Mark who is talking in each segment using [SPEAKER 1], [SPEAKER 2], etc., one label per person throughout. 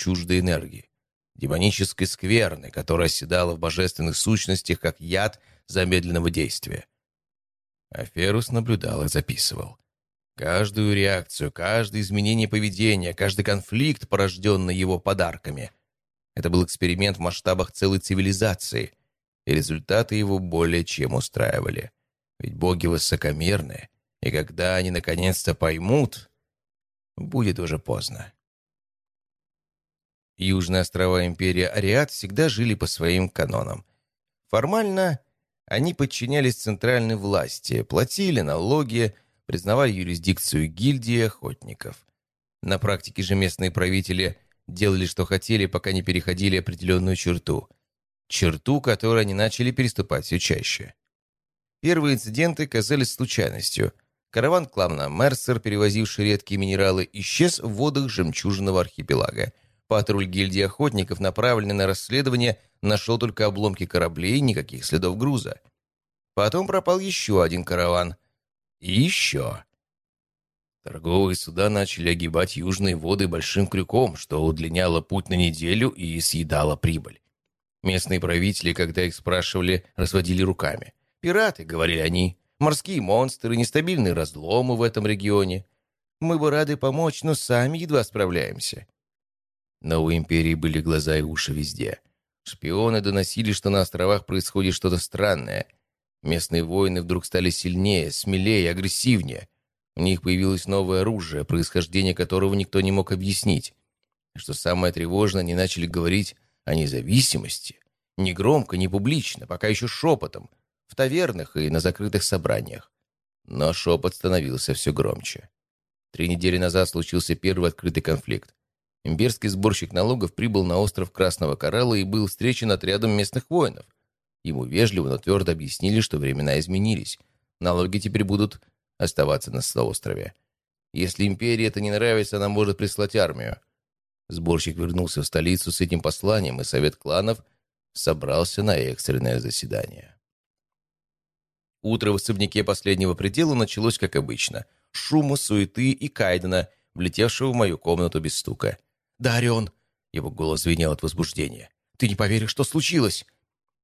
[SPEAKER 1] чуждой энергии, демонической скверны, которая оседала в божественных сущностях, как яд замедленного действия. Аферус наблюдал и записывал. Каждую реакцию, каждое изменение поведения, каждый конфликт, порожденный его подарками. Это был эксперимент в масштабах целой цивилизации, и результаты его более чем устраивали. Ведь боги высокомерны, и когда они наконец-то поймут, будет уже поздно. Южные острова империи Ариат всегда жили по своим канонам. Формально они подчинялись центральной власти, платили налоги, признавали юрисдикцию гильдии охотников. На практике же местные правители делали, что хотели, пока не переходили определенную черту. Черту, которую они начали переступать все чаще. Первые инциденты казались случайностью. Караван клана Мерсер, перевозивший редкие минералы, исчез в водах жемчужного архипелага. Патруль гильдии охотников, направленный на расследование, нашел только обломки кораблей никаких следов груза. Потом пропал еще один караван. И еще. Торговые суда начали огибать южные воды большим крюком, что удлиняло путь на неделю и съедало прибыль. Местные правители, когда их спрашивали, разводили руками. «Пираты», — говорили они, — «морские монстры, нестабильные разломы в этом регионе. Мы бы рады помочь, но сами едва справляемся». Но у Империи были глаза и уши везде. Шпионы доносили, что на островах происходит что-то странное — Местные воины вдруг стали сильнее, смелее, агрессивнее. У них появилось новое оружие, происхождение которого никто не мог объяснить. что самое тревожное, они начали говорить о независимости. Не громко, не публично, пока еще шепотом, в тавернах и на закрытых собраниях. Но шепот становился все громче. Три недели назад случился первый открытый конфликт. Имперский сборщик налогов прибыл на остров Красного Коралла и был встречен отрядом местных воинов – Ему вежливо, но твердо объяснили, что времена изменились. Налоги теперь будут оставаться на острове. Если империи это не нравится, она может прислать армию. Сборщик вернулся в столицу с этим посланием, и совет кланов собрался на экстренное заседание. Утро в особняке последнего предела началось как обычно. Шума, суеты и Кайдена, влетевшего в мою комнату без стука. «Да, Орион!» — его голос звенел от возбуждения. «Ты не поверишь, что случилось!»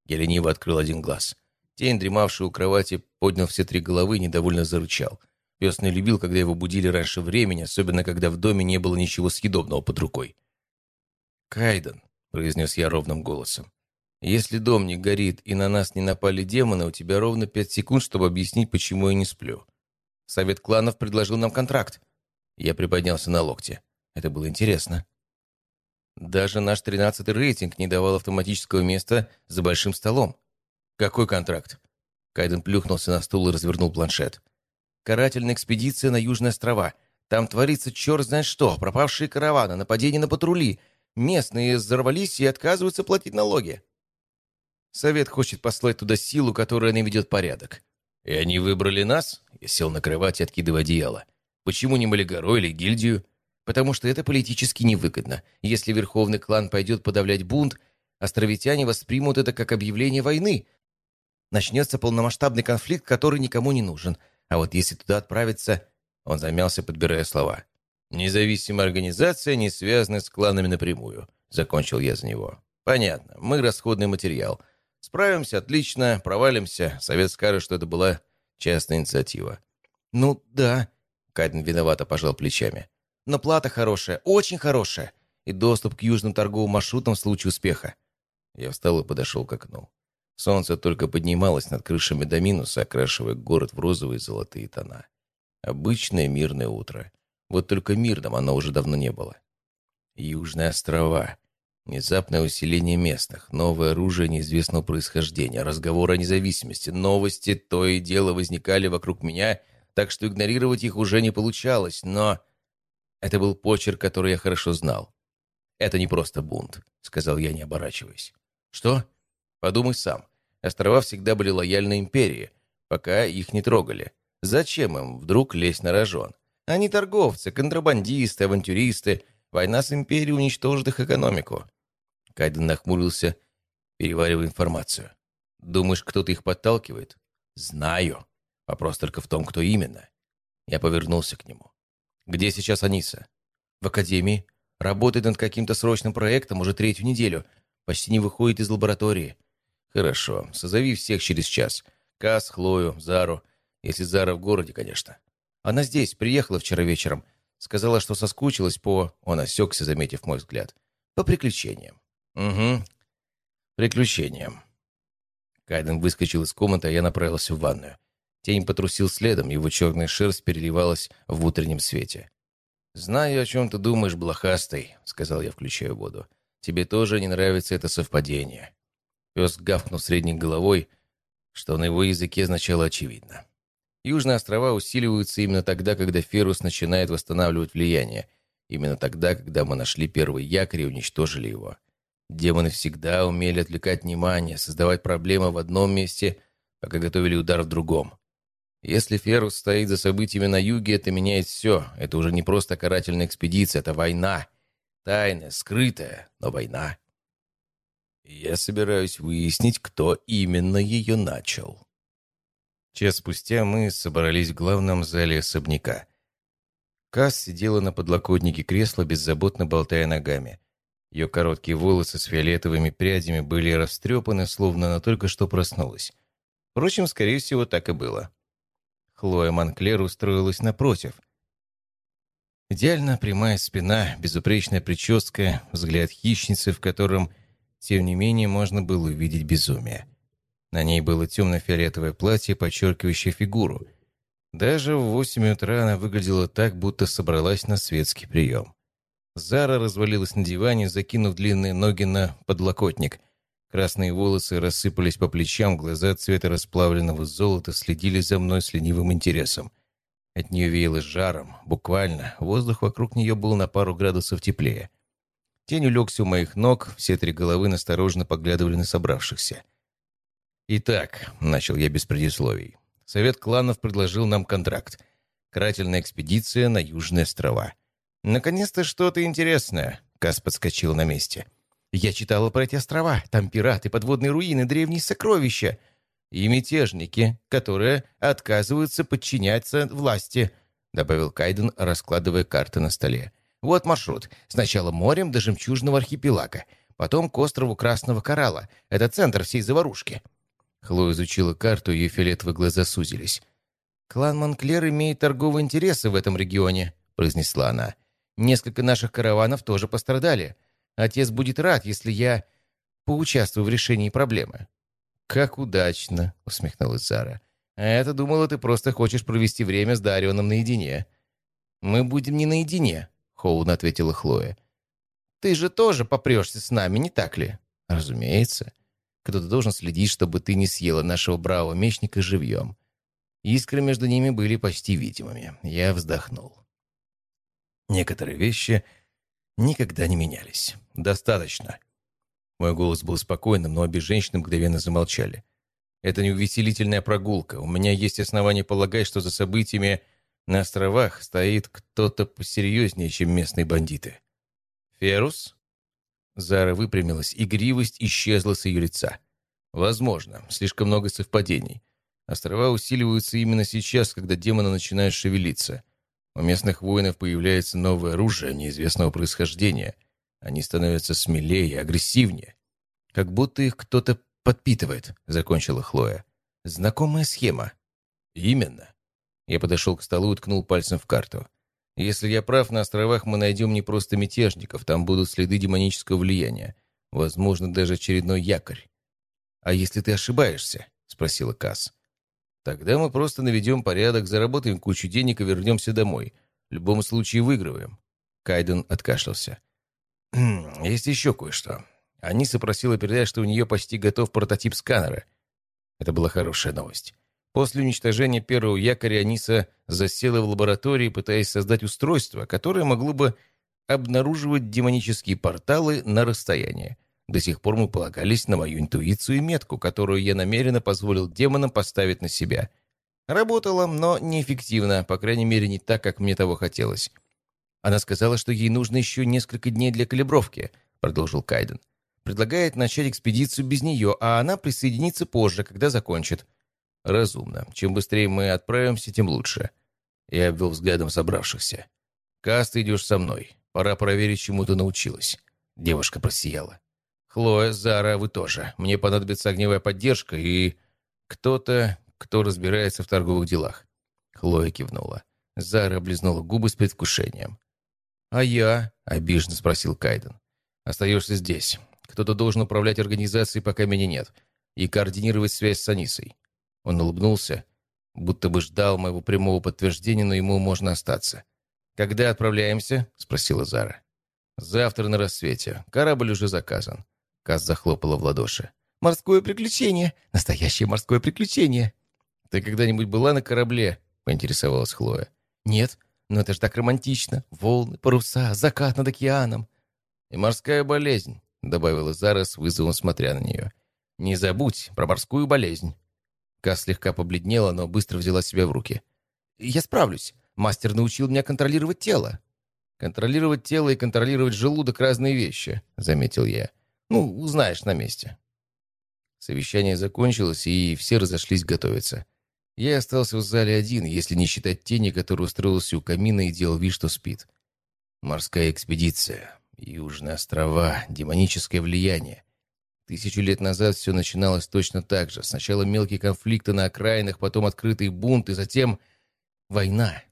[SPEAKER 1] Я лениво открыл один глаз. Тень, дремавший у кровати, поднял все три головы и недовольно зарычал. Пес не любил, когда его будили раньше времени, особенно когда в доме не было ничего съедобного под рукой. «Кайден», — произнес я ровным голосом, — «если дом не горит и на нас не напали демоны, у тебя ровно пять секунд, чтобы объяснить, почему я не сплю. Совет кланов предложил нам контракт». Я приподнялся на локте. Это было интересно. Даже наш тринадцатый рейтинг не давал автоматического места за большим столом. Какой контракт? Кайден плюхнулся на стул и развернул планшет. Карательная экспедиция на Южные острова. Там творится черт знает что. Пропавшие караваны, нападения на патрули. Местные взорвались и отказываются платить налоги. Совет хочет послать туда силу, которая наведет порядок. И они выбрали нас? Я сел на кровать, откидывая одеяло. Почему не Малигоро или гильдию? Потому что это политически невыгодно. Если верховный клан пойдет подавлять бунт, островитяне воспримут это как объявление войны. Начнется полномасштабный конфликт, который никому не нужен. А вот если туда отправиться... Он замялся, подбирая слова. «Независимая организация, не связанная с кланами напрямую», — закончил я за него. «Понятно. Мы расходный материал. Справимся отлично, провалимся. Совет скажет, что это была частная инициатива». «Ну, да», — Кайден виновато пожал плечами. Но плата хорошая, очень хорошая. И доступ к южным торговым маршрутам в случае успеха. Я встал и подошел к окну. Солнце только поднималось над крышами до минуса, окрашивая город в розовые и золотые тона. Обычное мирное утро. Вот только мирным оно уже давно не было. Южные острова. Внезапное усиление местных, новое оружие неизвестного происхождения, разговоры о независимости, новости то и дело возникали вокруг меня, так что игнорировать их уже не получалось, но... Это был почерк, который я хорошо знал. «Это не просто бунт», — сказал я, не оборачиваясь. «Что?» «Подумай сам. Острова всегда были лояльны империи, пока их не трогали. Зачем им вдруг лезть на рожон? Они торговцы, контрабандисты, авантюристы. Война с империей уничтожит их экономику». Кайден нахмурился, переваривая информацию. «Думаешь, кто-то их подталкивает?» «Знаю. Вопрос только в том, кто именно». Я повернулся к нему. «Где сейчас Аниса?» «В академии. Работает над каким-то срочным проектом уже третью неделю. Почти не выходит из лаборатории. Хорошо, созови всех через час. Кас, Хлою, Зару. Если Зара в городе, конечно. Она здесь, приехала вчера вечером. Сказала, что соскучилась по... Он осекся, заметив мой взгляд. По приключениям. Угу. Приключениям. Кайден выскочил из комнаты, а я направился в ванную. Тень потрусил следом, его черная шерсть переливалась в утреннем свете. «Знаю, о чем ты думаешь, блохастый», — сказал я, включая воду. «Тебе тоже не нравится это совпадение». Пес гавкнул средней головой, что на его языке означало очевидно. Южные острова усиливаются именно тогда, когда Ферус начинает восстанавливать влияние. Именно тогда, когда мы нашли первый якорь и уничтожили его. Демоны всегда умели отвлекать внимание, создавать проблемы в одном месте, пока готовили удар в другом. Если Ферус стоит за событиями на юге, это меняет все. Это уже не просто карательная экспедиция, это война. Тайная, скрытая, но война. я собираюсь выяснить, кто именно ее начал. Час спустя мы собрались в главном зале особняка. Касс сидела на подлокотнике кресла, беззаботно болтая ногами. Ее короткие волосы с фиолетовыми прядями были растрепаны, словно она только что проснулась. Впрочем, скорее всего, так и было. Хлоя Монклер устроилась напротив. Идеально прямая спина, безупречная прическа, взгляд хищницы, в котором, тем не менее, можно было увидеть безумие. На ней было темно-фиолетовое платье, подчеркивающее фигуру. Даже в восемь утра она выглядела так, будто собралась на светский прием. Зара развалилась на диване, закинув длинные ноги на подлокотник. Красные волосы рассыпались по плечам, глаза цвета расплавленного золота следили за мной с ленивым интересом. От нее веяло жаром, буквально. Воздух вокруг нее был на пару градусов теплее. Тень улегся у моих ног, все три головы настороженно поглядывали на собравшихся. «Итак», — начал я без предисловий, — «Совет кланов предложил нам контракт. Карательная экспедиция на Южные острова». «Наконец-то что-то интересное», — Кас подскочил на месте. «Я читала про эти острова. Там пираты, подводные руины, древние сокровища. И мятежники, которые отказываются подчиняться власти», — добавил Кайден, раскладывая карты на столе. «Вот маршрут. Сначала морем до жемчужного архипелага, потом к острову Красного Коралла. Это центр всей заварушки». Хлоя изучила карту, ее фиолетовые глаза сузились. «Клан Монклер имеет торговые интересы в этом регионе», — произнесла она. «Несколько наших караванов тоже пострадали. Отец будет рад, если я поучаствую в решении проблемы». «Как удачно», — усмехнулась Зара. «А это думала, ты просто хочешь провести время с Дарионом наедине». «Мы будем не наедине», — холодно ответила Хлоя. «Ты же тоже попрешься с нами, не так ли?» «Разумеется». Кто-то должен следить, чтобы ты не съела нашего бравого мечника живьем. Искры между ними были почти видимыми. Я вздохнул. Некоторые вещи никогда не менялись. Достаточно. Мой голос был спокойным, но обе женщины мгновенно замолчали. Это не увеселительная прогулка. У меня есть основания полагать, что за событиями на островах стоит кто-то посерьезнее, чем местные бандиты. «Ферус?» Зара выпрямилась, игривость исчезла с ее лица. Возможно, слишком много совпадений. Острова усиливаются именно сейчас, когда демоны начинают шевелиться. У местных воинов появляется новое оружие неизвестного происхождения. Они становятся смелее, и агрессивнее. Как будто их кто-то подпитывает, закончила Хлоя. Знакомая схема. Именно. Я подошел к столу и ткнул пальцем в карту. Если я прав, на островах мы найдем не просто мятежников, там будут следы демонического влияния. Возможно, даже очередной якорь. «А если ты ошибаешься?» — спросила Касс. «Тогда мы просто наведем порядок, заработаем кучу денег и вернемся домой. В любом случае выигрываем». Кайден откашлялся. «Хм, «Есть еще кое-что. Аниса просила передать, что у нее почти готов прототип сканера. Это была хорошая новость. После уничтожения первого якоря Аниса засела в лаборатории, пытаясь создать устройство, которое могло бы обнаруживать демонические порталы на расстоянии. До сих пор мы полагались на мою интуицию и метку, которую я намеренно позволил демонам поставить на себя. Работала, но неэффективно, по крайней мере, не так, как мне того хотелось. Она сказала, что ей нужно еще несколько дней для калибровки, продолжил Кайден. Предлагает начать экспедицию без нее, а она присоединится позже, когда закончит. «Разумно. Чем быстрее мы отправимся, тем лучше». Я обвел взглядом собравшихся. «Каст, идешь со мной. Пора проверить, чему ты научилась». Девушка просияла. «Хлоя, Зара, вы тоже. Мне понадобится огневая поддержка и кто-то, кто разбирается в торговых делах». Хлоя кивнула. Зара облизнула губы с предвкушением. «А я?» — обиженно спросил Кайден. «Остаешься здесь. Кто-то должен управлять организацией, пока меня нет, и координировать связь с Анисой». Он улыбнулся, будто бы ждал моего прямого подтверждения, но ему можно остаться. «Когда отправляемся?» — спросила Зара. «Завтра на рассвете. Корабль уже заказан». Каз захлопала в ладоши. «Морское приключение! Настоящее морское приключение!» «Ты когда-нибудь была на корабле?» — поинтересовалась Хлоя. «Нет, но это ж так романтично. Волны, паруса, закат над океаном». «И морская болезнь», — добавила Зара с вызовом, смотря на нее. «Не забудь про морскую болезнь». Каз слегка побледнела, но быстро взяла себя в руки. «Я справлюсь. Мастер научил меня контролировать тело». «Контролировать тело и контролировать желудок — разные вещи», — заметил я. «Ну, узнаешь на месте». Совещание закончилось, и все разошлись готовиться. Я остался в зале один, если не считать тени, который устроился у камина и делал вид, что спит. Морская экспедиция, Южные острова, демоническое влияние. Тысячу лет назад все начиналось точно так же. Сначала мелкие конфликты на окраинах, потом открытый бунт, и затем война.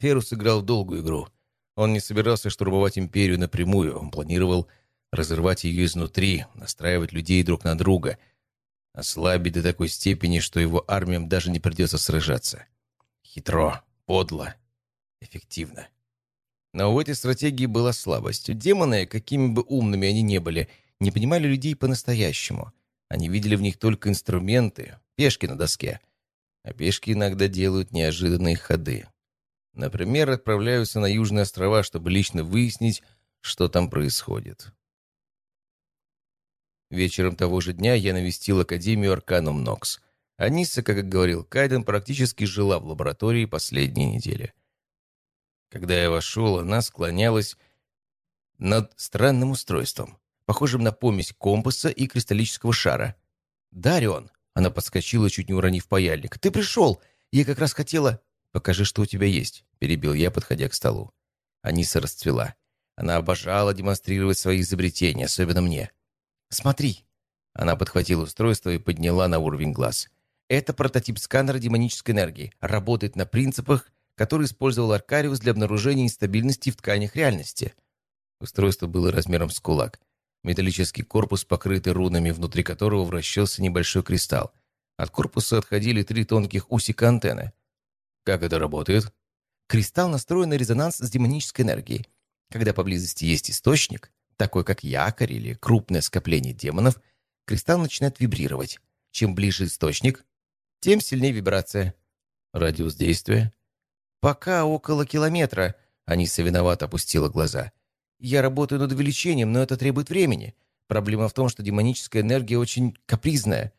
[SPEAKER 1] Ферус сыграл долгую игру. Он не собирался штурмовать империю напрямую, он планировал разрывать ее изнутри, настраивать людей друг на друга, ослабить до такой степени, что его армиям даже не придется сражаться. Хитро, подло, эффективно. Но в этой стратегии была слабость. Демоны, какими бы умными они не были, не понимали людей по-настоящему. Они видели в них только инструменты, пешки на доске. А пешки иногда делают неожиданные ходы. Например, отправляются на Южные острова, чтобы лично выяснить, что там происходит. Вечером того же дня я навестил Академию Арканум Нокс. Аниса, как и говорил Кайден, практически жила в лаборатории последние недели. Когда я вошел, она склонялась над странным устройством, похожим на помесь компаса и кристаллического шара. «Дарион!» — она подскочила, чуть не уронив паяльник. «Ты пришел! Я как раз хотела...» «Покажи, что у тебя есть», — перебил я, подходя к столу. Аниса расцвела. Она обожала демонстрировать свои изобретения, особенно мне. «Смотри!» Она подхватила устройство и подняла на уровень глаз. «Это прототип сканера демонической энергии. Работает на принципах, которые использовал Аркариус для обнаружения нестабильности в тканях реальности». Устройство было размером с кулак. Металлический корпус, покрытый рунами, внутри которого вращался небольшой кристалл. От корпуса отходили три тонких усика антенны. Как это работает? Кристалл настроен на резонанс с демонической энергией. Когда поблизости есть источник, такой как якорь или крупное скопление демонов, кристалл начинает вибрировать. Чем ближе источник, тем сильнее вибрация. Радиус действия? Пока около километра. Аниса виновато опустила глаза. Я работаю над увеличением, но это требует времени. Проблема в том, что демоническая энергия очень капризная.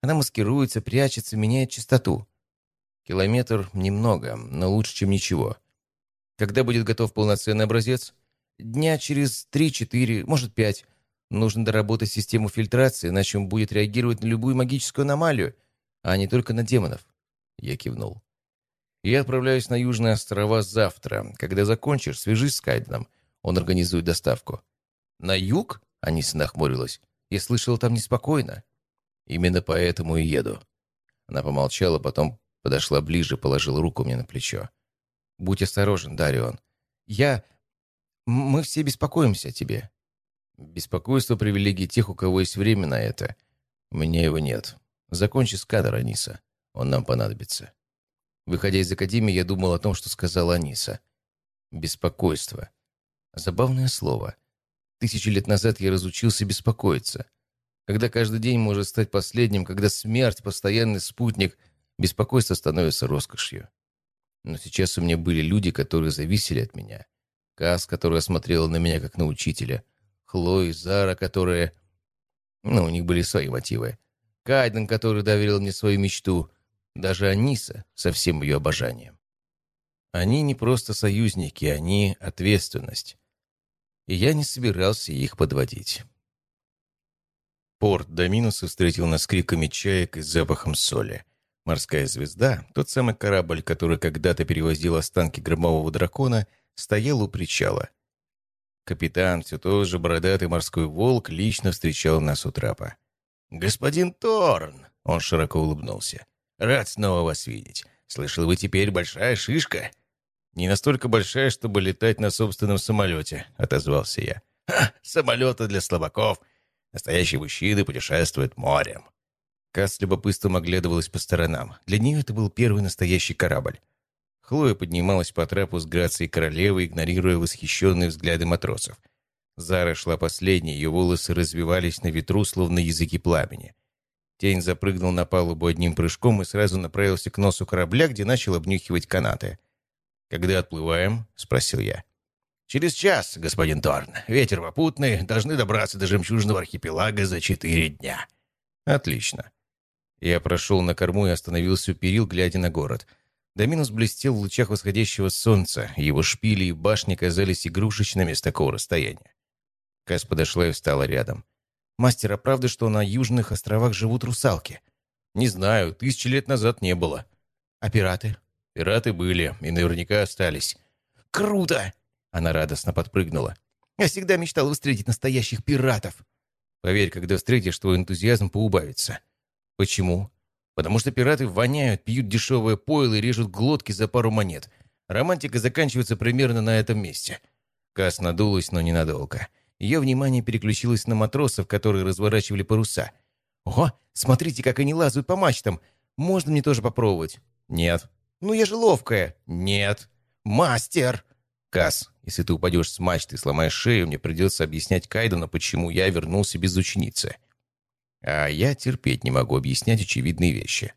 [SPEAKER 1] Она маскируется, прячется, меняет частоту. Километр немного, но лучше, чем ничего. Когда будет готов полноценный образец? Дня через три-четыре, может пять. Нужно доработать систему фильтрации, иначе он будет реагировать на любую магическую аномалию, а не только на демонов. Я кивнул. Я отправляюсь на Южные острова завтра. Когда закончишь, свяжись с Кайденом. Он организует доставку. На юг? Аниса нахмурилась. Я слышал, там неспокойно. Именно поэтому и еду. Она помолчала, потом Подошла ближе, положила руку мне на плечо. «Будь осторожен, Дарион. Я... Мы все беспокоимся о тебе». «Беспокойство — привилегии тех, у кого есть время на это. У меня его нет. Закончи с кадр, Аниса. Он нам понадобится». Выходя из академии, я думал о том, что сказала Аниса. «Беспокойство». Забавное слово. Тысячи лет назад я разучился беспокоиться. Когда каждый день может стать последним, когда смерть — постоянный спутник — Беспокойство становится роскошью. Но сейчас у меня были люди, которые зависели от меня. Кас, которая смотрела на меня как на учителя. Хлои, Зара, которая... Ну, у них были свои мотивы. Кайден, который доверил мне свою мечту. Даже Аниса со всем ее обожанием. Они не просто союзники, они ответственность. И я не собирался их подводить. Порт Доминуса встретил нас криками чаек и запахом соли. Морская звезда, тот самый корабль, который когда-то перевозил останки громового дракона, стоял у причала. Капитан, все тот же бородатый морской волк, лично встречал нас у трапа. «Господин Торн!» — он широко улыбнулся. «Рад снова вас видеть. Слышал, вы теперь большая шишка?» «Не настолько большая, чтобы летать на собственном самолете», — отозвался я. «Ха! Самолеты для слабаков! Настоящие мужчины путешествуют морем!» Кас с любопытством оглядывалась по сторонам. Для нее это был первый настоящий корабль. Хлоя поднималась по трапу с грацией королевы, игнорируя восхищенные взгляды матросов. Зара шла последней, ее волосы развивались на ветру, словно языки пламени. Тень запрыгнул на палубу одним прыжком и сразу направился к носу корабля, где начал обнюхивать канаты. «Когда отплываем?» — спросил я. «Через час, господин Торн. Ветер попутный. Должны добраться до жемчужного архипелага за четыре дня». «Отлично». Я прошел на корму и остановился у перил, глядя на город. Доминус блестел в лучах восходящего солнца. Его шпили и башни казались игрушечными с такого расстояния. Кас подошла и встала рядом. «Мастер, а правда, что на южных островах живут русалки?» «Не знаю. Тысячи лет назад не было». «А пираты?» «Пираты были и наверняка остались». «Круто!» Она радостно подпрыгнула. «Я всегда мечтала встретить настоящих пиратов!» «Поверь, когда встретишь, твой энтузиазм поубавится». «Почему?» «Потому что пираты воняют, пьют дешевое пойло и режут глотки за пару монет. Романтика заканчивается примерно на этом месте». Кас надулась, но ненадолго. Ее внимание переключилось на матросов, которые разворачивали паруса. «Ого, смотрите, как они лазают по мачтам! Можно мне тоже попробовать?» «Нет». «Ну я же ловкая!» «Нет». «Мастер!» «Кас, если ты упадешь с мачты и сломаешь шею, мне придется объяснять Кайдену, почему я вернулся без ученицы». А я терпеть не могу объяснять очевидные вещи.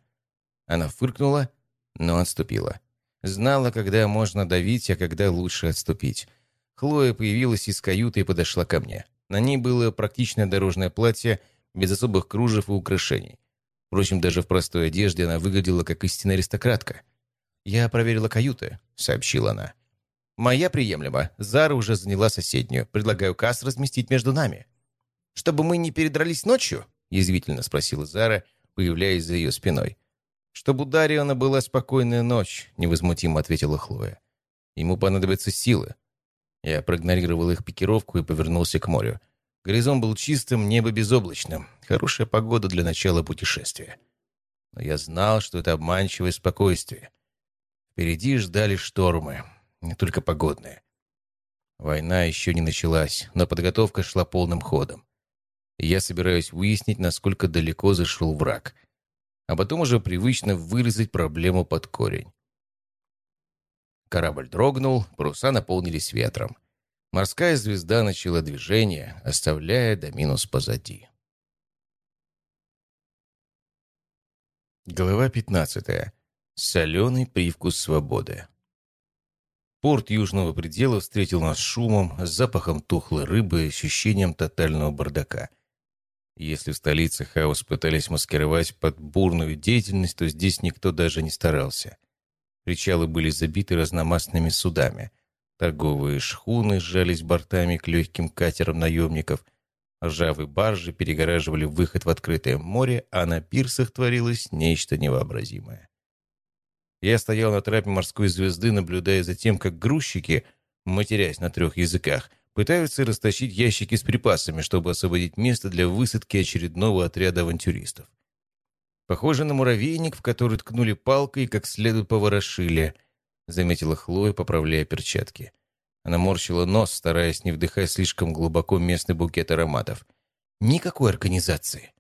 [SPEAKER 1] Она фыркнула, но отступила. Знала, когда можно давить, а когда лучше отступить. Хлоя появилась из каюты и подошла ко мне. На ней было практичное дорожное платье, без особых кружев и украшений. Впрочем, даже в простой одежде она выглядела как истинная аристократка. «Я проверила каюты», — сообщила она. «Моя приемлема. Зара уже заняла соседнюю. Предлагаю касс разместить между нами». «Чтобы мы не передрались ночью?» — язвительно спросила Зара, появляясь за ее спиной. «Чтобы у Дариона была спокойная ночь», — невозмутимо ответила Хлоя. «Ему понадобятся силы». Я проигнорировал их пикировку и повернулся к морю. Горизонт был чистым, небо безоблачным. Хорошая погода для начала путешествия. Но я знал, что это обманчивое спокойствие. Впереди ждали штормы не только погодные. Война еще не началась, но подготовка шла полным ходом. Я собираюсь выяснить, насколько далеко зашел враг, а потом уже привычно вырезать проблему под корень. Корабль дрогнул, паруса наполнились ветром. Морская звезда начала движение, оставляя Доминус позади. Глава 15. Соленый привкус свободы. Порт Южного предела встретил нас шумом, запахом тухлой рыбы и ощущением тотального бардака. Если в столице хаос пытались маскировать под бурную деятельность, то здесь никто даже не старался. Причалы были забиты разномастными судами. Торговые шхуны сжались бортами к легким катерам наемников. Ржавые баржи перегораживали выход в открытое море, а на пирсах творилось нечто невообразимое. Я стоял на трапе морской звезды, наблюдая за тем, как грузчики, матерясь на трех языках, пытаются растащить ящики с припасами, чтобы освободить место для высадки очередного отряда авантюристов. Похоже на муравейник, в который ткнули палкой и как следует поворошили, заметила Хлоя, поправляя перчатки. Она морщила нос, стараясь не вдыхать слишком глубоко местный букет ароматов. Никакой организации.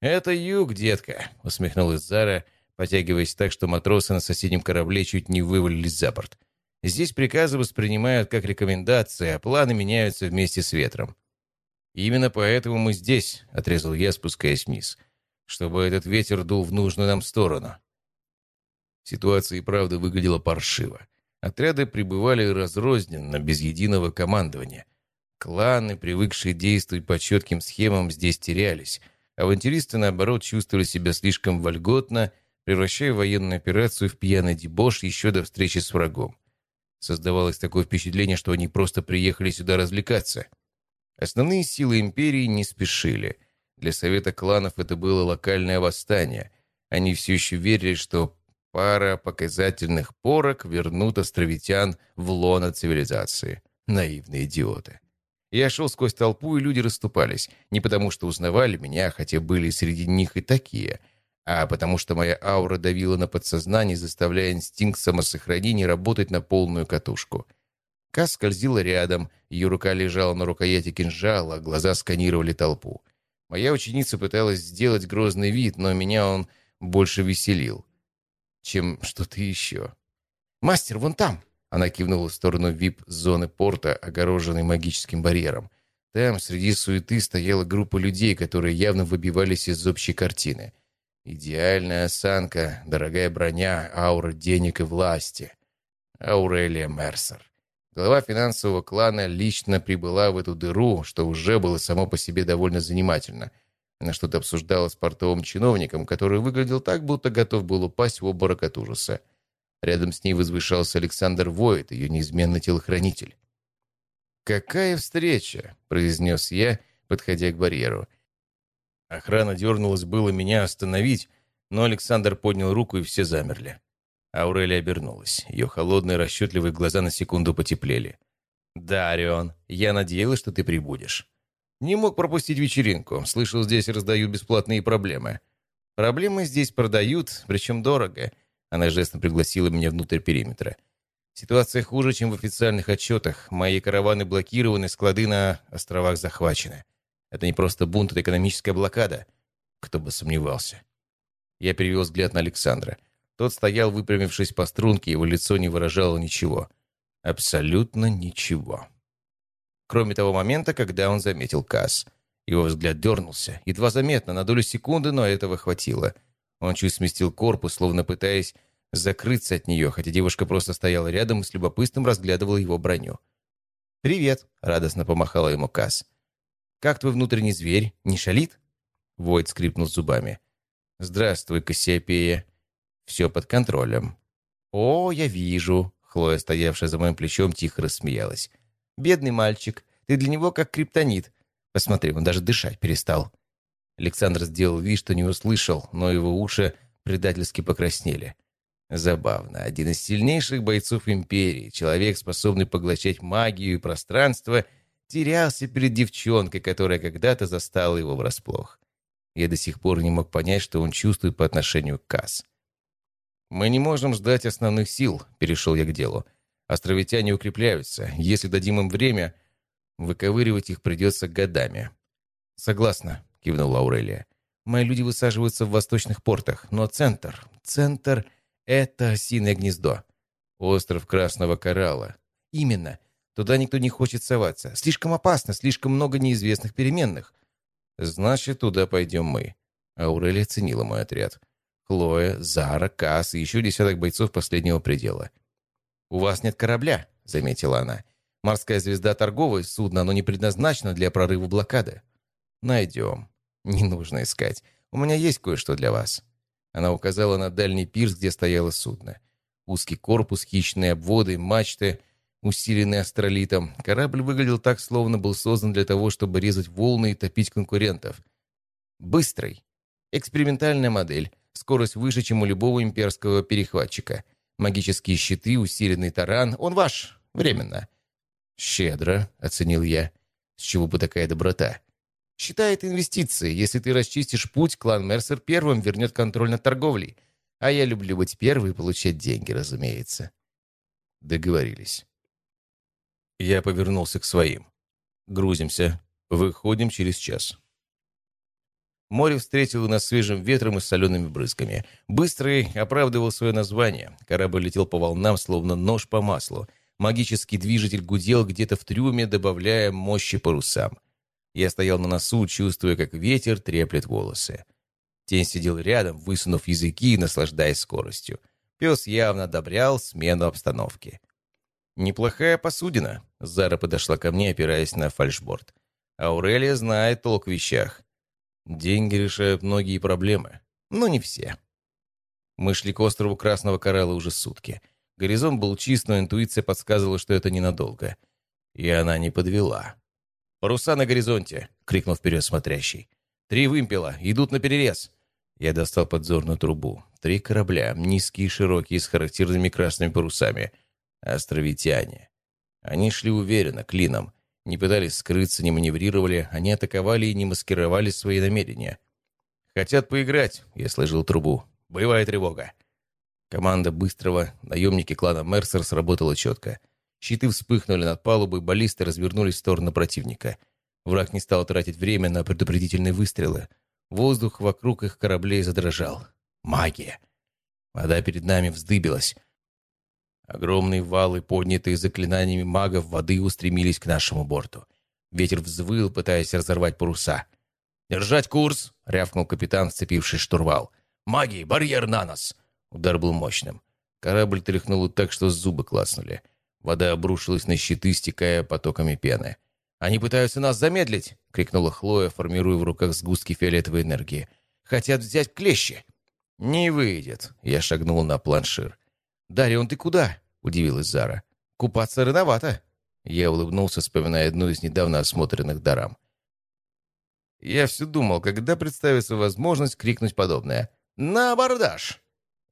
[SPEAKER 1] «Это юг, детка», — усмехнулась Зара, потягиваясь так, что матросы на соседнем корабле чуть не вывалились за борт. Здесь приказы воспринимают как рекомендации, а планы меняются вместе с ветром. «Именно поэтому мы здесь», — отрезал я, спускаясь вниз, «чтобы этот ветер дул в нужную нам сторону». Ситуация и правда выглядела паршиво. Отряды пребывали разрозненно, без единого командования. Кланы, привыкшие действовать по четким схемам, здесь терялись. Авантюристы, наоборот, чувствовали себя слишком вольготно превращая военную операцию в пьяный дебош еще до встречи с врагом. Создавалось такое впечатление, что они просто приехали сюда развлекаться. Основные силы империи не спешили. Для Совета кланов это было локальное восстание. Они все еще верили, что Пара показательных порок вернут островитян в лоно цивилизации. Наивные идиоты. Я шел сквозь толпу, и люди расступались. Не потому, что узнавали меня, хотя были среди них и такие, а потому что моя аура давила на подсознание, заставляя инстинкт самосохранения работать на полную катушку. Кас скользила рядом, ее рука лежала на рукояти кинжала, глаза сканировали толпу. Моя ученица пыталась сделать грозный вид, но меня он больше веселил, чем что-то еще. «Мастер, вон там!» Она кивнула в сторону вип-зоны порта, огороженной магическим барьером. Там, среди суеты, стояла группа людей, которые явно выбивались из общей картины. Идеальная осанка, дорогая броня, аура денег и власти. Аурелия Мерсер. Глава финансового клана лично прибыла в эту дыру, что уже было само по себе довольно занимательно. Она что-то обсуждала с портовым чиновником, который выглядел так, будто готов был упасть в обморок от ужаса. Рядом с ней возвышался Александр Воет, ее неизменный телохранитель. «Какая встреча!» — произнес я, подходя к барьеру. Охрана дернулась было меня остановить, но Александр поднял руку, и все замерли. Аурелия обернулась. Ее холодные расчетливые глаза на секунду потеплели. «Да, Орион, я надеялась, что ты прибудешь. Не мог пропустить вечеринку. Слышал, здесь раздают бесплатные проблемы. Проблемы здесь продают, причем дорого. Она жестом пригласила меня внутрь периметра. Ситуация хуже, чем в официальных отчетах. Мои караваны блокированы, склады на островах захвачены. Это не просто бунт, это экономическая блокада. Кто бы сомневался. Я перевел взгляд на Александра. Тот стоял, выпрямившись по струнке, его лицо не выражало ничего. Абсолютно ничего. Кроме того момента, когда он заметил Касс. Его взгляд дернулся. Едва заметно, на долю секунды, но этого хватило. Он чуть сместил корпус, словно пытаясь закрыться от нее, хотя девушка просто стояла рядом и с любопытством разглядывала его броню. «Привет!» — радостно помахала ему Касс. «Как твой внутренний зверь? Не шалит?» Войд скрипнул зубами. «Здравствуй, Кассиопея. Все под контролем». «О, я вижу!» Хлоя, стоявшая за моим плечом, тихо рассмеялась. «Бедный мальчик. Ты для него как криптонит. Посмотри, он даже дышать перестал». Александр сделал вид, что не услышал, но его уши предательски покраснели. Забавно. Один из сильнейших бойцов Империи, человек, способный поглощать магию и пространство, терялся перед девчонкой, которая когда-то застала его врасплох. Я до сих пор не мог понять, что он чувствует по отношению к Касс. «Мы не можем ждать основных сил», — перешел я к делу. «Островитяне укрепляются. Если дадим им время, выковыривать их придется годами». «Согласна», кивнула Аурелия. «Мои люди высаживаются в восточных портах, но центр... Центр — это осиное гнездо. Остров Красного Коралла. Именно. Туда никто не хочет соваться. Слишком опасно, слишком много неизвестных переменных. Значит, туда пойдем мы». Аурелия ценила мой отряд. Хлоя, Зара, Касс и еще десяток бойцов последнего предела. «У вас нет корабля», — заметила она. «Морская звезда — торговое судно, оно не предназначено для прорыва блокады». «Найдем», «Не нужно искать. У меня есть кое-что для вас». Она указала на дальний пирс, где стояло судно. Узкий корпус, хищные обводы, мачты, усиленные астролитом. Корабль выглядел так, словно был создан для того, чтобы резать волны и топить конкурентов. Быстрый. Экспериментальная модель. Скорость выше, чем у любого имперского перехватчика. Магические щиты, усиленный таран. Он ваш. Временно. «Щедро», — оценил я. «С чего бы такая доброта?» Считает инвестиции. Если ты расчистишь путь, клан Мерсер первым вернет контроль над торговлей. А я люблю быть первым и получать деньги, разумеется. Договорились. Я повернулся к своим. Грузимся. Выходим через час. Море встретило нас свежим ветром и солеными брызгами. Быстрый оправдывал свое название. Корабль летел по волнам, словно нож по маслу. Магический движитель гудел где-то в трюме, добавляя мощи парусам. Я стоял на носу, чувствуя, как ветер треплет волосы. Тень сидел рядом, высунув языки и наслаждаясь скоростью. Пес явно одобрял смену обстановки. «Неплохая посудина», — Зара подошла ко мне, опираясь на фальшборд. «Аурелия знает толк в вещах. Деньги решают многие проблемы, но не все». Мы шли к острову Красного Коралла уже сутки. Горизонт был чист, но интуиция подсказывала, что это ненадолго. И она не подвела. «Паруса на горизонте!» — крикнул вперед смотрящий. «Три вымпела! Идут на перерез!» Я достал подзорную трубу. Три корабля, низкие и широкие, с характерными красными парусами. Островитяне. Они шли уверенно, клином. Не пытались скрыться, не маневрировали. Они атаковали и не маскировали свои намерения. «Хотят поиграть», — я сложил трубу. «Боевая тревога». Команда быстрого, наемники клана Мерсер сработала четко. Щиты вспыхнули над палубой, баллисты развернулись в сторону противника. Враг не стал тратить время на предупредительные выстрелы. Воздух вокруг их кораблей задрожал. Магия. Вода перед нами вздыбилась. Огромные валы, поднятые заклинаниями магов, воды устремились к нашему борту. Ветер взвыл, пытаясь разорвать паруса. «Держать курс!» — рявкнул капитан, вцепившись штурвал. «Магии! Барьер на нас!» Удар был мощным. Корабль тряхнуло так, что зубы класнули. Вода обрушилась на щиты, стекая потоками пены. «Они пытаются нас замедлить!» — крикнула Хлоя, формируя в руках сгустки фиолетовой энергии. «Хотят взять клещи!» «Не выйдет!» — я шагнул на планшир. «Дарион, ты куда?» — удивилась Зара. «Купаться рановато!» Я улыбнулся, вспоминая одну из недавно осмотренных дарам. Я все думал, когда представится возможность крикнуть подобное. «На абордаж!»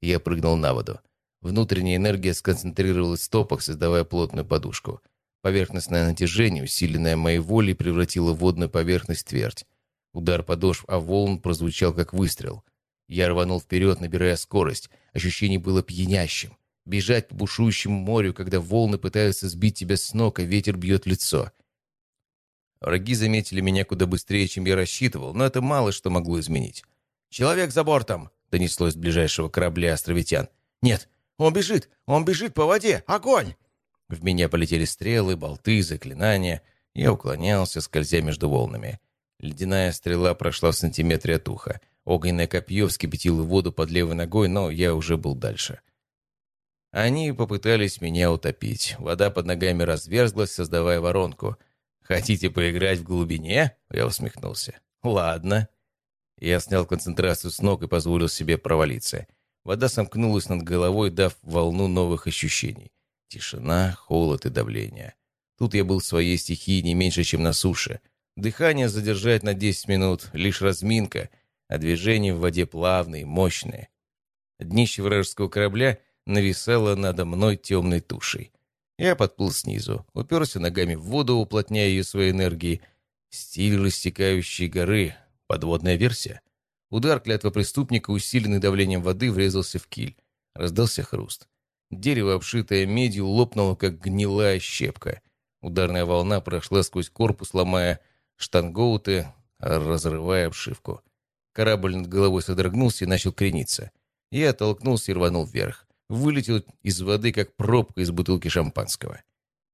[SPEAKER 1] Я прыгнул на воду. Внутренняя энергия сконцентрировалась в стопах, создавая плотную подушку. Поверхностное натяжение, усиленное моей волей, превратило водную поверхность в твердь. Удар подошв о волн прозвучал как выстрел. Я рванул вперед, набирая скорость. Ощущение было пьянящим. Бежать по бушующему морю, когда волны пытаются сбить тебя с ног, а ветер бьет лицо. Враги заметили меня куда быстрее, чем я рассчитывал, но это мало что могло изменить. «Человек за бортом!» — донеслось с ближайшего корабля островитян. «Нет, он бежит! Он бежит по воде! Огонь!» В меня полетели стрелы, болты, заклинания. Я уклонялся, скользя между волнами. Ледяная стрела прошла в сантиметре от уха. Огненное копье вскипятило воду под левой ногой, но я уже был дальше. Они попытались меня утопить. Вода под ногами разверзлась, создавая воронку. «Хотите поиграть в глубине?» Я усмехнулся. «Ладно». Я снял концентрацию с ног и позволил себе провалиться. Вода сомкнулась над головой, дав волну новых ощущений. Тишина, холод и давление. Тут я был в своей стихии не меньше, чем на суше. Дыхание задержать на 10 минут, лишь разминка, а движения в воде плавные, мощные. Днище вражеского корабля нависало надо мной темной тушей. Я подплыл снизу, уперся ногами в воду, уплотняя ее своей энергией. Стиль растекающей горы. Подводная версия. Удар клятва преступника, усиленный давлением воды, врезался в киль. Раздался хруст. Дерево, обшитое медью, лопнуло, как гнилая щепка. Ударная волна прошла сквозь корпус, ломая штангоуты, разрывая обшивку. Корабль над головой содрогнулся и начал крениться. Я оттолкнулся и рванул вверх. Вылетел из воды, как пробка из бутылки шампанского.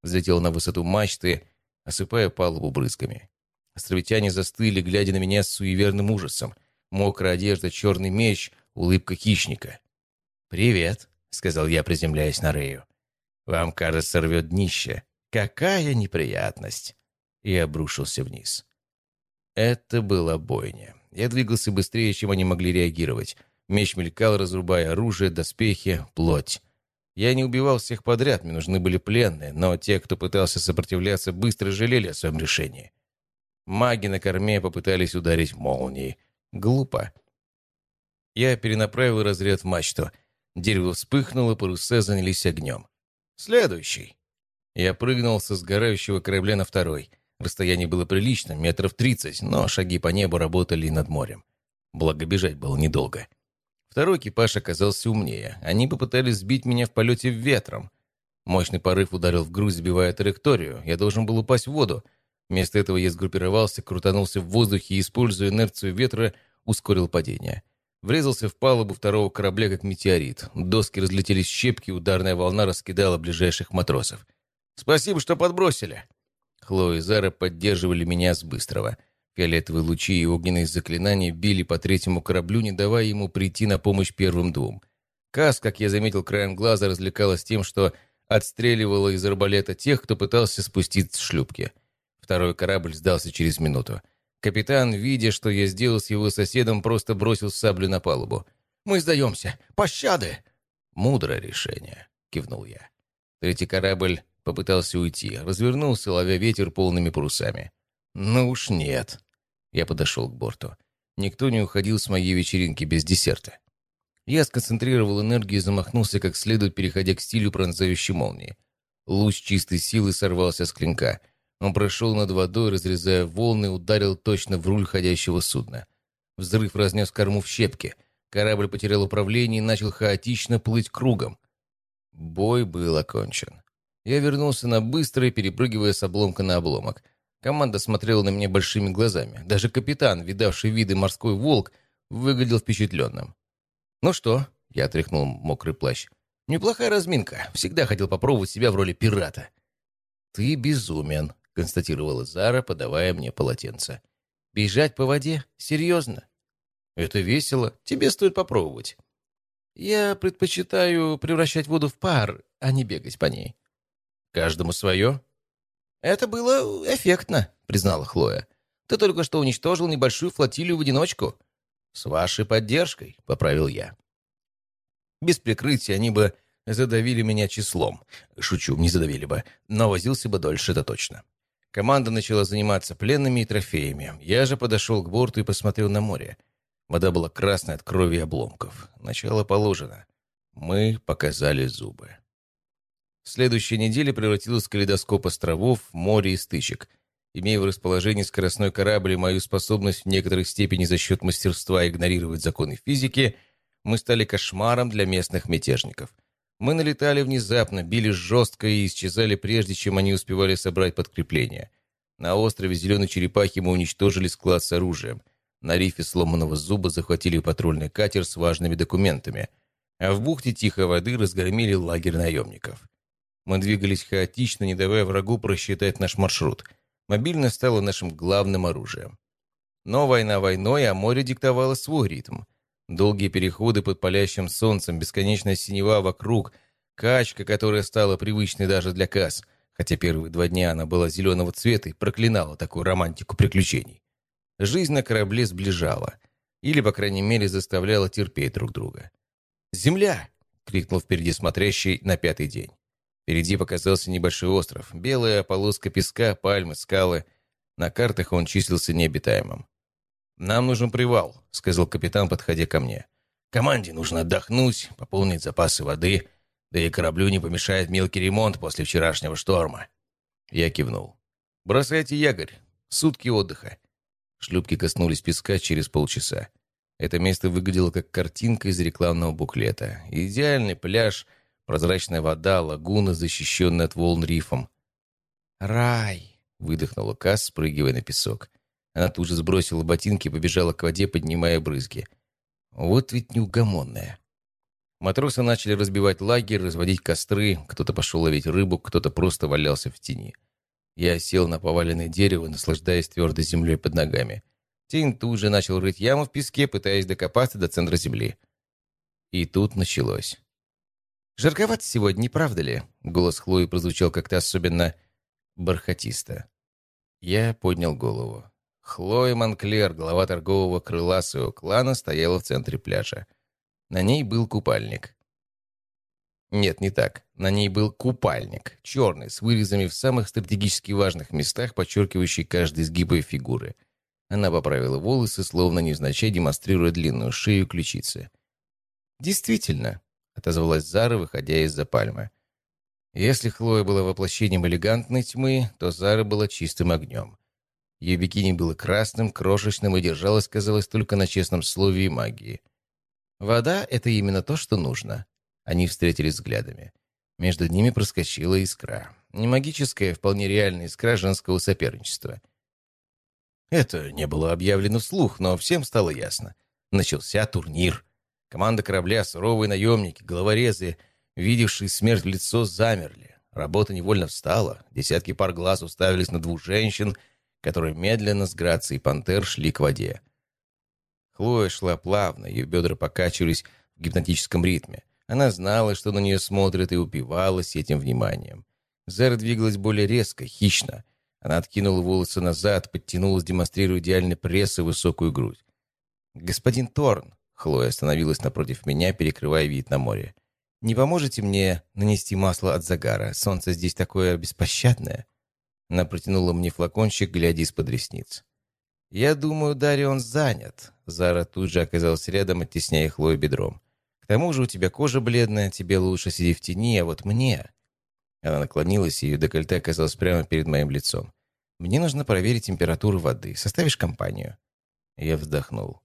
[SPEAKER 1] Взлетел на высоту мачты, осыпая палубу брызгами. Островитяне застыли, глядя на меня с суеверным ужасом. Мокрая одежда, черный меч, улыбка хищника. «Привет», — сказал я, приземляясь на Рею. «Вам, кажется, рвет днище. Какая неприятность!» И обрушился вниз. Это была бойня. Я двигался быстрее, чем они могли реагировать. Меч мелькал, разрубая оружие, доспехи, плоть. Я не убивал всех подряд, мне нужны были пленные, но те, кто пытался сопротивляться, быстро жалели о своем решении. Маги на корме попытались ударить молнией. Глупо. Я перенаправил разряд в мачту — Дерево вспыхнуло, паруса занялись огнем. «Следующий!» Я прыгнул со сгорающего корабля на второй. Расстояние было приличным, метров тридцать, но шаги по небу работали над морем. Благо, бежать было недолго. Второй экипаж оказался умнее. Они попытались сбить меня в полете ветром. Мощный порыв ударил в грудь, сбивая траекторию. Я должен был упасть в воду. Вместо этого я сгруппировался, крутанулся в воздухе и, используя инерцию ветра, ускорил падение. Врезался в палубу второго корабля, как метеорит. Доски разлетелись в щепки, ударная волна раскидала ближайших матросов. «Спасибо, что подбросили!» Хлоя и Зара поддерживали меня с быстрого. Фиолетовые лучи и огненные заклинания били по третьему кораблю, не давая ему прийти на помощь первым двум. Кас, как я заметил краем глаза, развлекалась тем, что отстреливала из арбалета тех, кто пытался спуститься с шлюпки. Второй корабль сдался через минуту. Капитан, видя, что я сделал с его соседом, просто бросил саблю на палубу. «Мы сдаемся! Пощады!» «Мудрое решение», — кивнул я. Третий корабль попытался уйти, развернулся, ловя ветер полными парусами. «Ну уж нет». Я подошел к борту. Никто не уходил с моей вечеринки без десерта. Я сконцентрировал энергию и замахнулся как следует, переходя к стилю пронзающей молнии. Луч чистой силы сорвался с клинка. Он прошел над водой, разрезая волны, ударил точно в руль ходящего судна. Взрыв разнес корму в щепки. Корабль потерял управление и начал хаотично плыть кругом. Бой был окончен. Я вернулся на быстро, перепрыгивая с обломка на обломок. Команда смотрела на меня большими глазами. Даже капитан, видавший виды морской волк, выглядел впечатленным. «Ну что?» — я отряхнул мокрый плащ. «Неплохая разминка. Всегда хотел попробовать себя в роли пирата». «Ты безумен», — констатировала Зара, подавая мне полотенце. «Бежать по воде? Серьезно?» «Это весело. Тебе стоит попробовать». «Я предпочитаю превращать воду в пар, а не бегать по ней». «Каждому свое?» «Это было эффектно», — признала Хлоя. «Ты только что уничтожил небольшую флотилию в одиночку». «С вашей поддержкой», — поправил я. Без прикрытия они бы задавили меня числом. Шучу, не задавили бы, но возился бы дольше, это точно. Команда начала заниматься пленными и трофеями. Я же подошел к борту и посмотрел на море. Вода была красной от крови и обломков. Начало положено. Мы показали зубы. Следующая неделя превратилась в калейдоскоп островов, моря и стычек. Имея в расположении скоростной корабль и мою способность в некоторой степени за счет мастерства игнорировать законы физики, мы стали кошмаром для местных мятежников. Мы налетали внезапно, били жестко и исчезали прежде, чем они успевали собрать подкрепление. На острове Зеленой Черепахи мы уничтожили склад с оружием. На рифе Сломанного Зуба захватили патрульный катер с важными документами. А в бухте Тихой Воды разгромили лагерь наемников. Мы двигались хаотично, не давая врагу просчитать наш маршрут. Мобильность стала нашим главным оружием. Но война войной, а море диктовало свой ритм. Долгие переходы под палящим солнцем, бесконечная синева вокруг, качка, которая стала привычной даже для Касс, хотя первые два дня она была зеленого цвета и проклинала такую романтику приключений. Жизнь на корабле сближала, или, по крайней мере, заставляла терпеть друг друга. «Земля!» — крикнул впереди смотрящий на пятый день. Впереди показался небольшой остров. Белая полоска песка, пальмы, скалы. На картах он числился необитаемым. «Нам нужен привал», — сказал капитан, подходя ко мне. «Команде нужно отдохнуть, пополнить запасы воды, да и кораблю не помешает мелкий ремонт после вчерашнего шторма». Я кивнул. «Бросайте якорь. Сутки отдыха». Шлюпки коснулись песка через полчаса. Это место выглядело как картинка из рекламного буклета. Идеальный пляж — Прозрачная вода, лагуна, защищенная от волн рифом. «Рай!» — выдохнула Касс, спрыгивая на песок. Она тут же сбросила ботинки и побежала к воде, поднимая брызги. Вот ведь неугомонная. Матросы начали разбивать лагерь, разводить костры. Кто-то пошел ловить рыбу, кто-то просто валялся в тени. Я сел на поваленное дерево, наслаждаясь твердой землей под ногами. Тень тут же начал рыть яму в песке, пытаясь докопаться до центра земли. И тут началось. «Жарковато сегодня, не правда ли?» Голос Хлои прозвучал как-то особенно бархатисто. Я поднял голову. Хлоя Монклер, глава торгового крыла своего клана, стояла в центре пляжа. На ней был купальник. Нет, не так. На ней был купальник, черный, с вырезами в самых стратегически важных местах, подчеркивающий каждый изгиб ее фигуры. Она поправила волосы, словно невзначай демонстрируя длинную шею и ключицы. «Действительно, отозвалась Зара, выходя из-за пальмы. Если Хлоя была воплощением элегантной тьмы, то Зара была чистым огнем. Ее бикини было красным, крошечным и держалось, казалось, только на честном слове и магии. Вода — это именно то, что нужно. Они встретились взглядами. Между ними проскочила искра. Не магическая, вполне реальная искра женского соперничества. Это не было объявлено вслух, но всем стало ясно. Начался турнир. Команда корабля, суровые наемники, головорезы, видевшие смерть в лицо, замерли. Работа невольно встала. Десятки пар глаз уставились на двух женщин, которые медленно с грацией пантер шли к воде. Хлоя шла плавно, ее бедра покачивались в гипнотическом ритме. Она знала, что на нее смотрят, и упивалась этим вниманием. Зара двигалась более резко, хищно. Она откинула волосы назад, подтянулась, демонстрируя идеальный пресс и высокую грудь. «Господин Торн», Хлоя остановилась напротив меня, перекрывая вид на море. «Не поможете мне нанести масло от загара? Солнце здесь такое беспощадное». Она протянула мне флакончик, глядя из-под ресниц. «Я думаю, Дарион занят». Зара тут же оказалась рядом, оттесняя Хлою бедром. «К тому же у тебя кожа бледная, тебе лучше сидеть в тени, а вот мне...» Она наклонилась, и ее декольте оказалось прямо перед моим лицом. «Мне нужно проверить температуру воды. Составишь компанию?» Я вздохнул.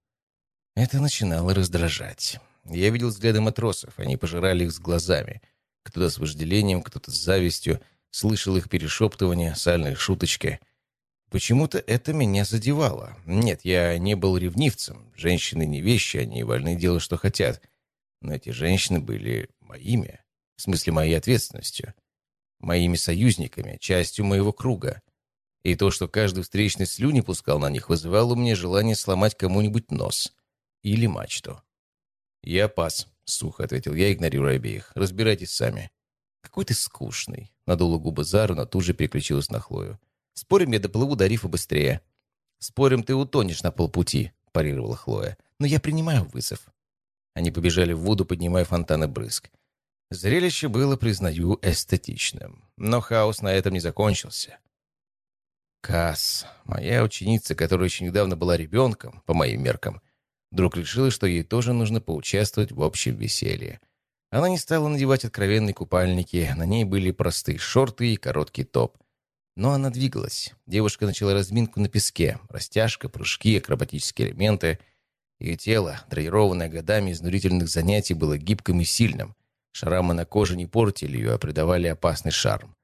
[SPEAKER 1] Это начинало раздражать. Я видел взгляды матросов, они пожирали их с глазами. Кто-то с вожделением, кто-то с завистью, слышал их перешептывания, сальные шуточки — Почему-то это меня задевало. Нет, я не был ревнивцем. Женщины не вещи, они вольны делать, что хотят. Но эти женщины были моими. В смысле, моей ответственностью. Моими союзниками, частью моего круга. И то, что каждый встречный слюни пускал на них, вызывало у меня желание сломать кому-нибудь нос. Или мачту. «Я пас», — сухо ответил я, игнорируя обеих. «Разбирайтесь сами». «Какой ты скучный», — надула губы Зару, но тут же переключилась на Хлою. Спорим, я доплыву до рифа быстрее. Спорим, ты утонешь на полпути, парировала Хлоя. Но я принимаю вызов. Они побежали в воду, поднимая фонтаны брызг. Зрелище было, признаю, эстетичным. Но хаос на этом не закончился. Касс, моя ученица, которая еще недавно была ребенком, по моим меркам, вдруг решила, что ей тоже нужно поучаствовать в общем веселье. Она не стала надевать откровенные купальники, на ней были простые шорты и короткий топ. Но она двигалась. Девушка начала разминку на песке. Растяжка, прыжки, акробатические элементы. Ее тело, тренированное годами изнурительных занятий, было гибким и сильным. Шрамы на коже не портили ее, а придавали опасный шарм.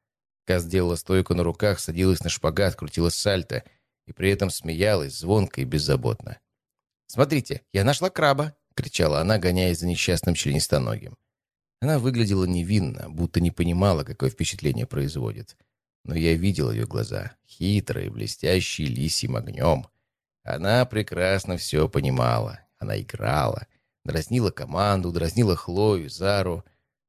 [SPEAKER 1] Каз делала стойку на руках, садилась на шпагат, крутила сальто и при этом смеялась звонко и беззаботно. «Смотрите, я нашла краба!» — кричала она, гоняясь за несчастным членистоногим. Она выглядела невинно, будто не понимала, какое впечатление производит но я видел ее глаза, хитрые, блестящие лисьим огнем. Она прекрасно все понимала. Она играла, дразнила команду, дразнила Хлою, Зару,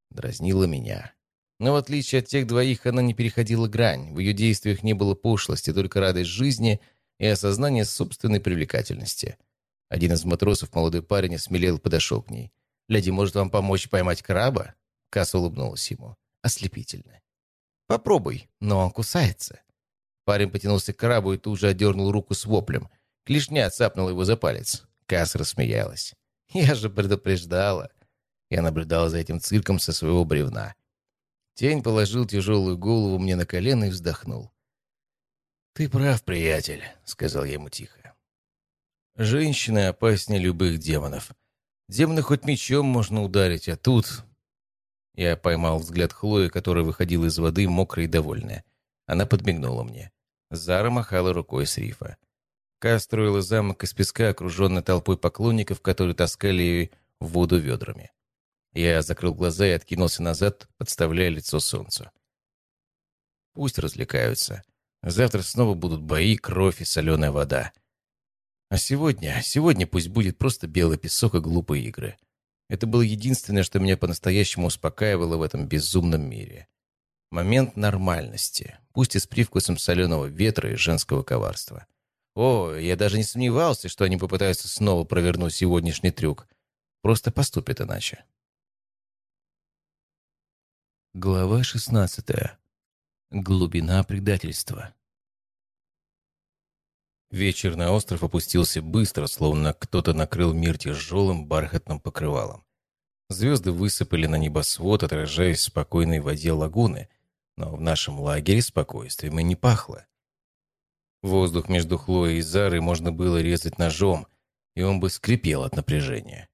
[SPEAKER 1] дразнила меня. Но в отличие от тех двоих, она не переходила грань. В ее действиях не было пошлости, только радость жизни и осознание собственной привлекательности. Один из матросов, молодой парень, осмелел подошел к ней. «Леди, может вам помочь поймать краба?» Касса улыбнулась ему. «Ослепительно. Попробуй, но он кусается». Парень потянулся к крабу и тут же отдернул руку с воплем. Клешня цапнула его за палец. Касс рассмеялась. «Я же предупреждала». Я наблюдал за этим цирком со своего бревна. Тень положил тяжелую голову мне на колено и вздохнул. «Ты прав, приятель», — сказал я ему тихо. «Женщины опаснее любых демонов. Демона хоть мечом можно ударить, а тут я поймал взгляд Хлои, которая выходила из воды, мокрая и довольная. Она подмигнула мне. Зара махала рукой с рифа. Ка строила замок из песка, окруженный толпой поклонников, которые таскали ее в воду ведрами. Я закрыл глаза и откинулся назад, подставляя лицо солнцу. Пусть развлекаются. Завтра снова будут бои, кровь и соленая вода. А сегодня, сегодня пусть будет просто белый песок и глупые игры. Это было единственное, что меня по-настоящему успокаивало в этом безумном мире. Момент нормальности, пусть и с привкусом соленого ветра и женского коварства. О, я даже не сомневался, что они попытаются снова провернуть сегодняшний трюк. Просто поступят иначе. Глава шестнадцатая. Глубина предательства. Вечер на остров опустился быстро, словно кто-то накрыл мир тяжелым бархатным покрывалом. Звезды высыпали на небосвод, отражаясь в спокойной воде лагуны, но в нашем лагере спокойствием и не пахло. Воздух между Хлоей и Зарой можно было резать ножом, и он бы скрипел от напряжения.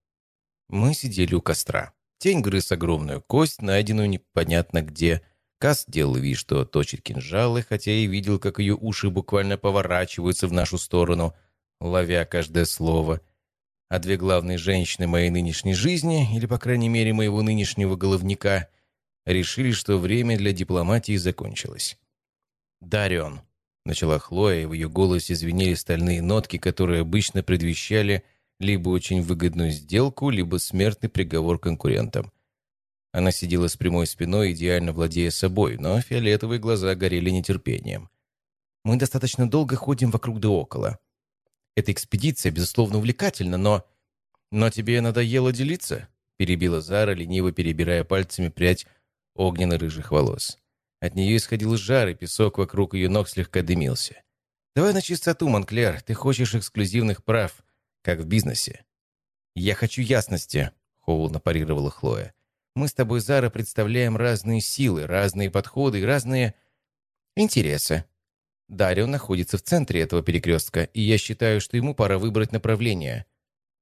[SPEAKER 1] Мы сидели у костра. Тень грыз огромную кость, найденную непонятно где, Кас делал вид, что точит кинжалы, хотя и видел, как ее уши буквально поворачиваются в нашу сторону, ловя каждое слово. А две главные женщины моей нынешней жизни, или, по крайней мере, моего нынешнего головника, решили, что время для дипломатии закончилось. «Дарион», — начала Хлоя, и в ее голосе звенели стальные нотки, которые обычно предвещали либо очень выгодную сделку, либо смертный приговор конкурентам. Она сидела с прямой спиной, идеально владея собой, но фиолетовые глаза горели нетерпением. «Мы достаточно долго ходим вокруг да около. Эта экспедиция, безусловно, увлекательна, но...» «Но тебе надоело делиться?» — перебила Зара, лениво перебирая пальцами прядь огненно-рыжих волос. От нее исходил жар, и песок вокруг ее ног слегка дымился. «Давай на чистоту, Монклер, ты хочешь эксклюзивных прав. как в бизнесе. «Я хочу ясности», — холодно парировала Хлоя. «Мы с тобой, Зара, представляем разные силы, разные подходы и разные интересы. Дарио находится в центре этого перекрестка, и я считаю, что ему пора выбрать направление».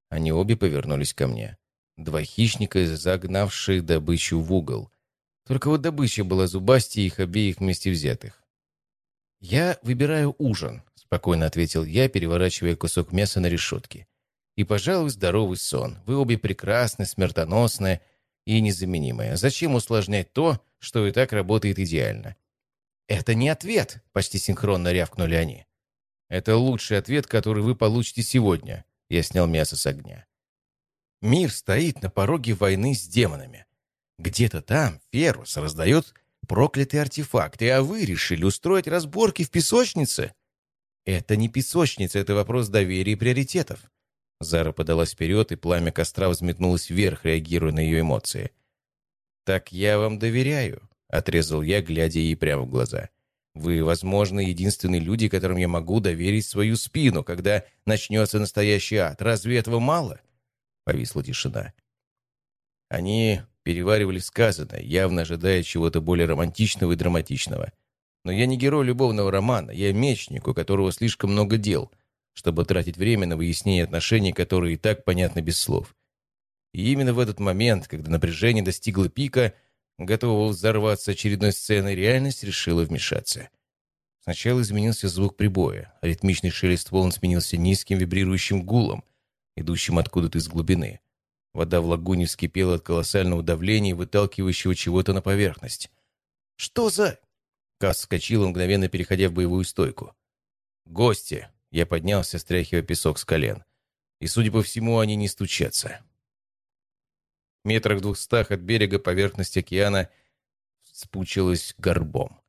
[SPEAKER 1] Они обе повернулись ко мне. Два хищника, загнавшие добычу в угол. Только вот добыча была зубастей их обеих вместе взятых. «Я выбираю ужин», — спокойно ответил я, переворачивая кусок мяса на решетке. «И, пожалуй, здоровый сон. Вы обе прекрасны, смертоносны и незаменимые. Зачем усложнять то, что и так работает идеально?» «Это не ответ», — почти синхронно рявкнули они. «Это лучший ответ, который вы получите сегодня», — я снял мясо с огня. «Мир стоит на пороге войны с демонами. Где-то там Ферус раздает проклятые артефакты, а вы решили устроить разборки в песочнице? Это не песочница, это вопрос доверия и приоритетов. Зара подалась вперед, и пламя костра взметнулось вверх, реагируя на ее эмоции. «Так я вам доверяю», — отрезал я, глядя ей прямо в глаза. «Вы, возможно, единственные люди, которым я могу доверить свою спину, когда начнется настоящий ад. Разве этого мало?» Повисла тишина. Они переваривали сказанное, явно ожидая чего-то более романтичного и драматичного. Но я не герой любовного романа, я мечник, у которого слишком много дел, чтобы тратить время на выяснение отношений, которые и так понятны без слов. И именно в этот момент, когда напряжение достигло пика, готового взорваться очередной сценой, реальность решила вмешаться. Сначала изменился звук прибоя, ритмичный шелест волн сменился низким вибрирующим гулом, идущим откуда-то из глубины. Вода в лагуне вскипела от колоссального давления, выталкивающего чего-то на поверхность. «Что за...» Кас вскочил, мгновенно переходя в боевую стойку. «Гости!» Я поднялся, стряхивая песок с колен. И, судя по всему, они не стучатся. В метрах двухстах от берега поверхность океана спучилась горбом.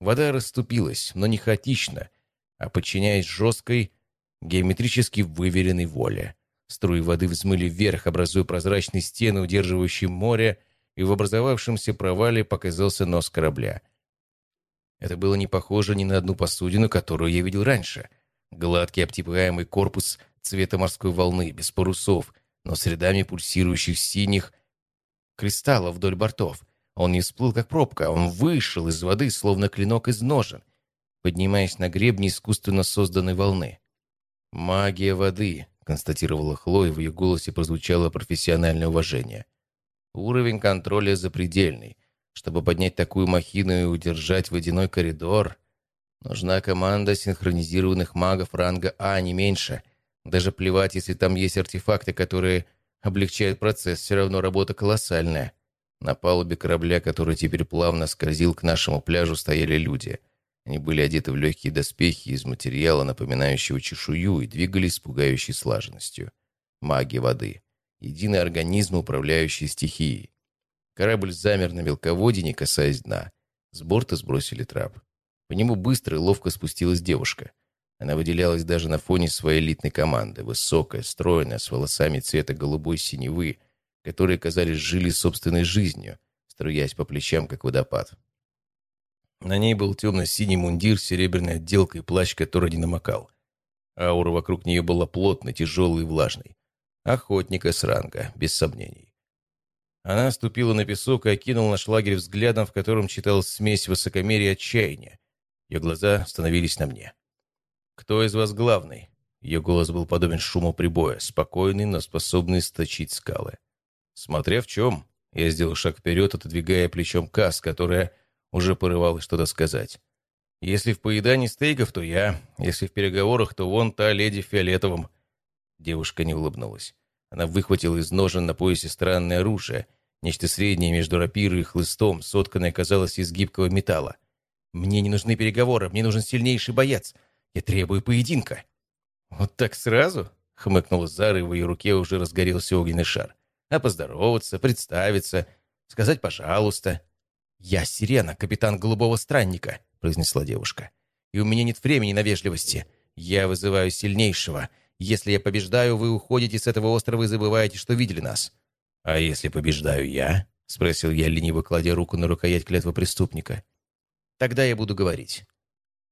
[SPEAKER 1] Вода расступилась, но не хаотично, а подчиняясь жесткой, геометрически выверенной воле. Струи воды взмыли вверх, образуя прозрачные стены, удерживающие море, и в образовавшемся провале показался нос корабля. Это было не похоже ни на одну посудину, которую я видел раньше. Гладкий обтекаемый корпус цвета морской волны, без парусов, но с рядами пульсирующих синих кристаллов вдоль бортов. Он не всплыл, как пробка, он вышел из воды, словно клинок из ножен, поднимаясь на гребне искусственно созданной волны. Магия воды, констатировала Хлоя, в ее голосе прозвучало профессиональное уважение. Уровень контроля запредельный. Чтобы поднять такую махину и удержать водяной коридор, нужна команда синхронизированных магов ранга А, не меньше. Даже плевать, если там есть артефакты, которые облегчают процесс, все равно работа колоссальная. На палубе корабля, который теперь плавно скользил к нашему пляжу, стояли люди — они были одеты в легкие доспехи из материала, напоминающего чешую, и двигались с пугающей слаженностью. Маги воды. Единый организм, управляющий стихией. Корабль замер на мелководье, не касаясь дна. С борта сбросили трап. По нему быстро и ловко спустилась девушка. Она выделялась даже на фоне своей элитной команды. Высокая, стройная, с волосами цвета голубой синевы, которые, казались, жили собственной жизнью, струясь по плечам, как водопад. На ней был темно-синий мундир с серебряной отделкой плащ, который не намокал. Аура вокруг нее была плотной, тяжелой и влажной. Охотника с ранга, без сомнений. Она ступила на песок и окинула наш лагерь взглядом, в котором читалась смесь высокомерия и отчаяния. Ее глаза становились на мне. «Кто из вас главный?» Ее голос был подобен шуму прибоя, спокойный, но способный сточить скалы. «Смотря в чем». Я сделал шаг вперед, отодвигая плечом касс, которая уже порывалась что-то сказать. Если в поедании стейков, то я. Если в переговорах, то вон та леди в фиолетовом. Девушка не улыбнулась. Она выхватила из ножен на поясе странное оружие, нечто среднее между рапирой и хлыстом, сотканное, казалось, из гибкого металла. «Мне не нужны переговоры, мне нужен сильнейший боец. Я требую поединка». «Вот так сразу?» — хмыкнула Зара, и в ее руке уже разгорелся огненный шар. «А поздороваться, представиться, сказать «пожалуйста». «Я Сирена, капитан Голубого Странника», — произнесла девушка. «И у меня нет времени на вежливости. Я вызываю сильнейшего. Если я побеждаю, вы уходите с этого острова и забываете, что видели нас». «А если побеждаю я?» — спросил я, лениво кладя руку на рукоять клятвы преступника. «Тогда я буду говорить».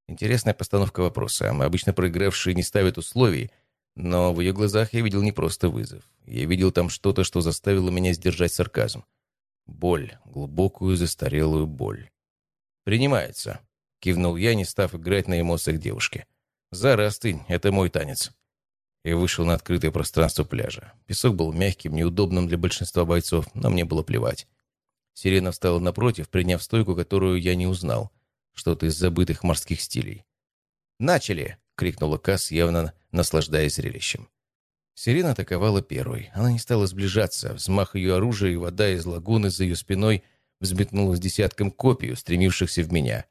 [SPEAKER 1] Интересная постановка вопроса. Мы обычно проигравшие не ставят условий, Но в ее глазах я видел не просто вызов. Я видел там что-то, что заставило меня сдержать сарказм. Боль, глубокую застарелую боль. «Принимается», — кивнул я, не став играть на эмоциях девушки. «Зара, остынь, это мой танец». Я вышел на открытое пространство пляжа. Песок был мягким, неудобным для большинства бойцов, но мне было плевать. Сирена встала напротив, приняв стойку, которую я не узнал. Что-то из забытых морских стилей. «Начали!» — крикнула Касс, явно наслаждаясь зрелищем. Сирена атаковала первой. Она не стала сближаться. Взмах ее оружия и вода из лагуны за ее спиной взметнулась десятком копий, устремившихся в меня.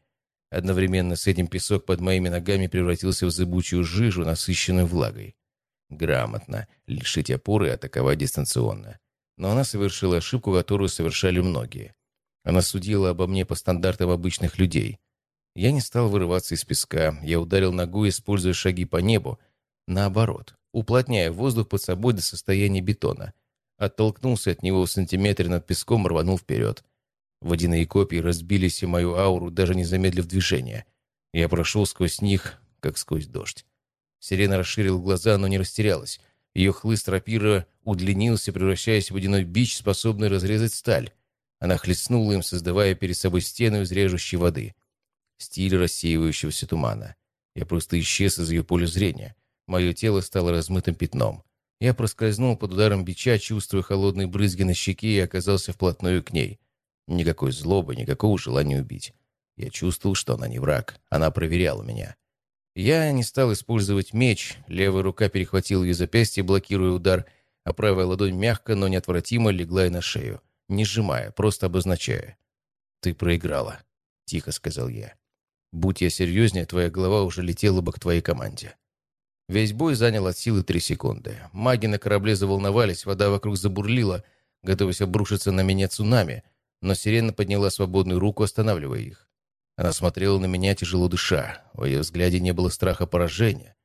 [SPEAKER 1] Одновременно с этим песок под моими ногами превратился в зыбучую жижу, насыщенную влагой. Грамотно. Лишить опоры и атаковать дистанционно. Но она совершила ошибку, которую совершали многие. Она судила обо мне по стандартам обычных людей. Я не стал вырываться из песка. Я ударил ногой, используя шаги по небу. Наоборот, уплотняя воздух под собой до состояния бетона. Оттолкнулся от него в сантиметре над песком, рванул вперед. Водяные копии разбились и мою ауру, даже не замедлив движение. Я прошел сквозь них, как сквозь дождь. Сирена расширила глаза, но не растерялась. Ее хлыст рапира удлинился, превращаясь в водяной бич, способный разрезать сталь. Она хлестнула им, создавая перед собой стену из режущей воды. Стиль рассеивающегося тумана. Я просто исчез из ее поля зрения. Мое тело стало размытым пятном. Я проскользнул под ударом бича, чувствуя холодные брызги на щеке и оказался вплотную к ней. Никакой злобы, никакого желания убить. Я чувствовал, что она не враг. Она проверяла меня. Я не стал использовать меч. Левая рука перехватила ее запястье, блокируя удар, а правая ладонь мягко, но неотвратимо легла ей на шею, не сжимая, просто обозначая. «Ты проиграла», — тихо сказал я. «Будь я серьезнее, твоя голова уже летела бы к твоей команде». Весь бой занял от силы три секунды. Маги на корабле заволновались, вода вокруг забурлила, готовясь обрушиться на меня цунами, но сирена подняла свободную руку, останавливая их. Она смотрела на меня, тяжело дыша. В ее взгляде не было страха поражения.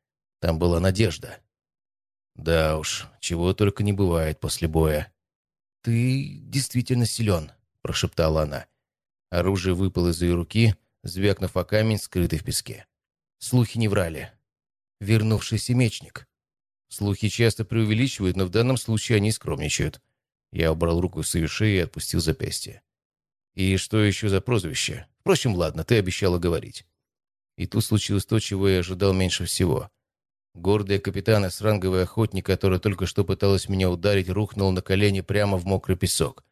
[SPEAKER 1] Там была надежда. Да уж, чего только не бывает после боя. «Ты действительно силен», — прошептала она. Оружие выпало из ее руки, звякнув о камень, скрытый в песке. Слухи не врали. Вернувшийся мечник. Слухи часто преувеличивают, но в данном случае они скромничают. Я убрал руку с ее шеи и отпустил запястье. И что еще за прозвище? Впрочем, ладно, ты обещала говорить. И тут случилось то, чего я ожидал меньше всего. Гордая капитана с ранговый охотник, которая только что пыталась меня ударить, рухнул на колени прямо в мокрый песок.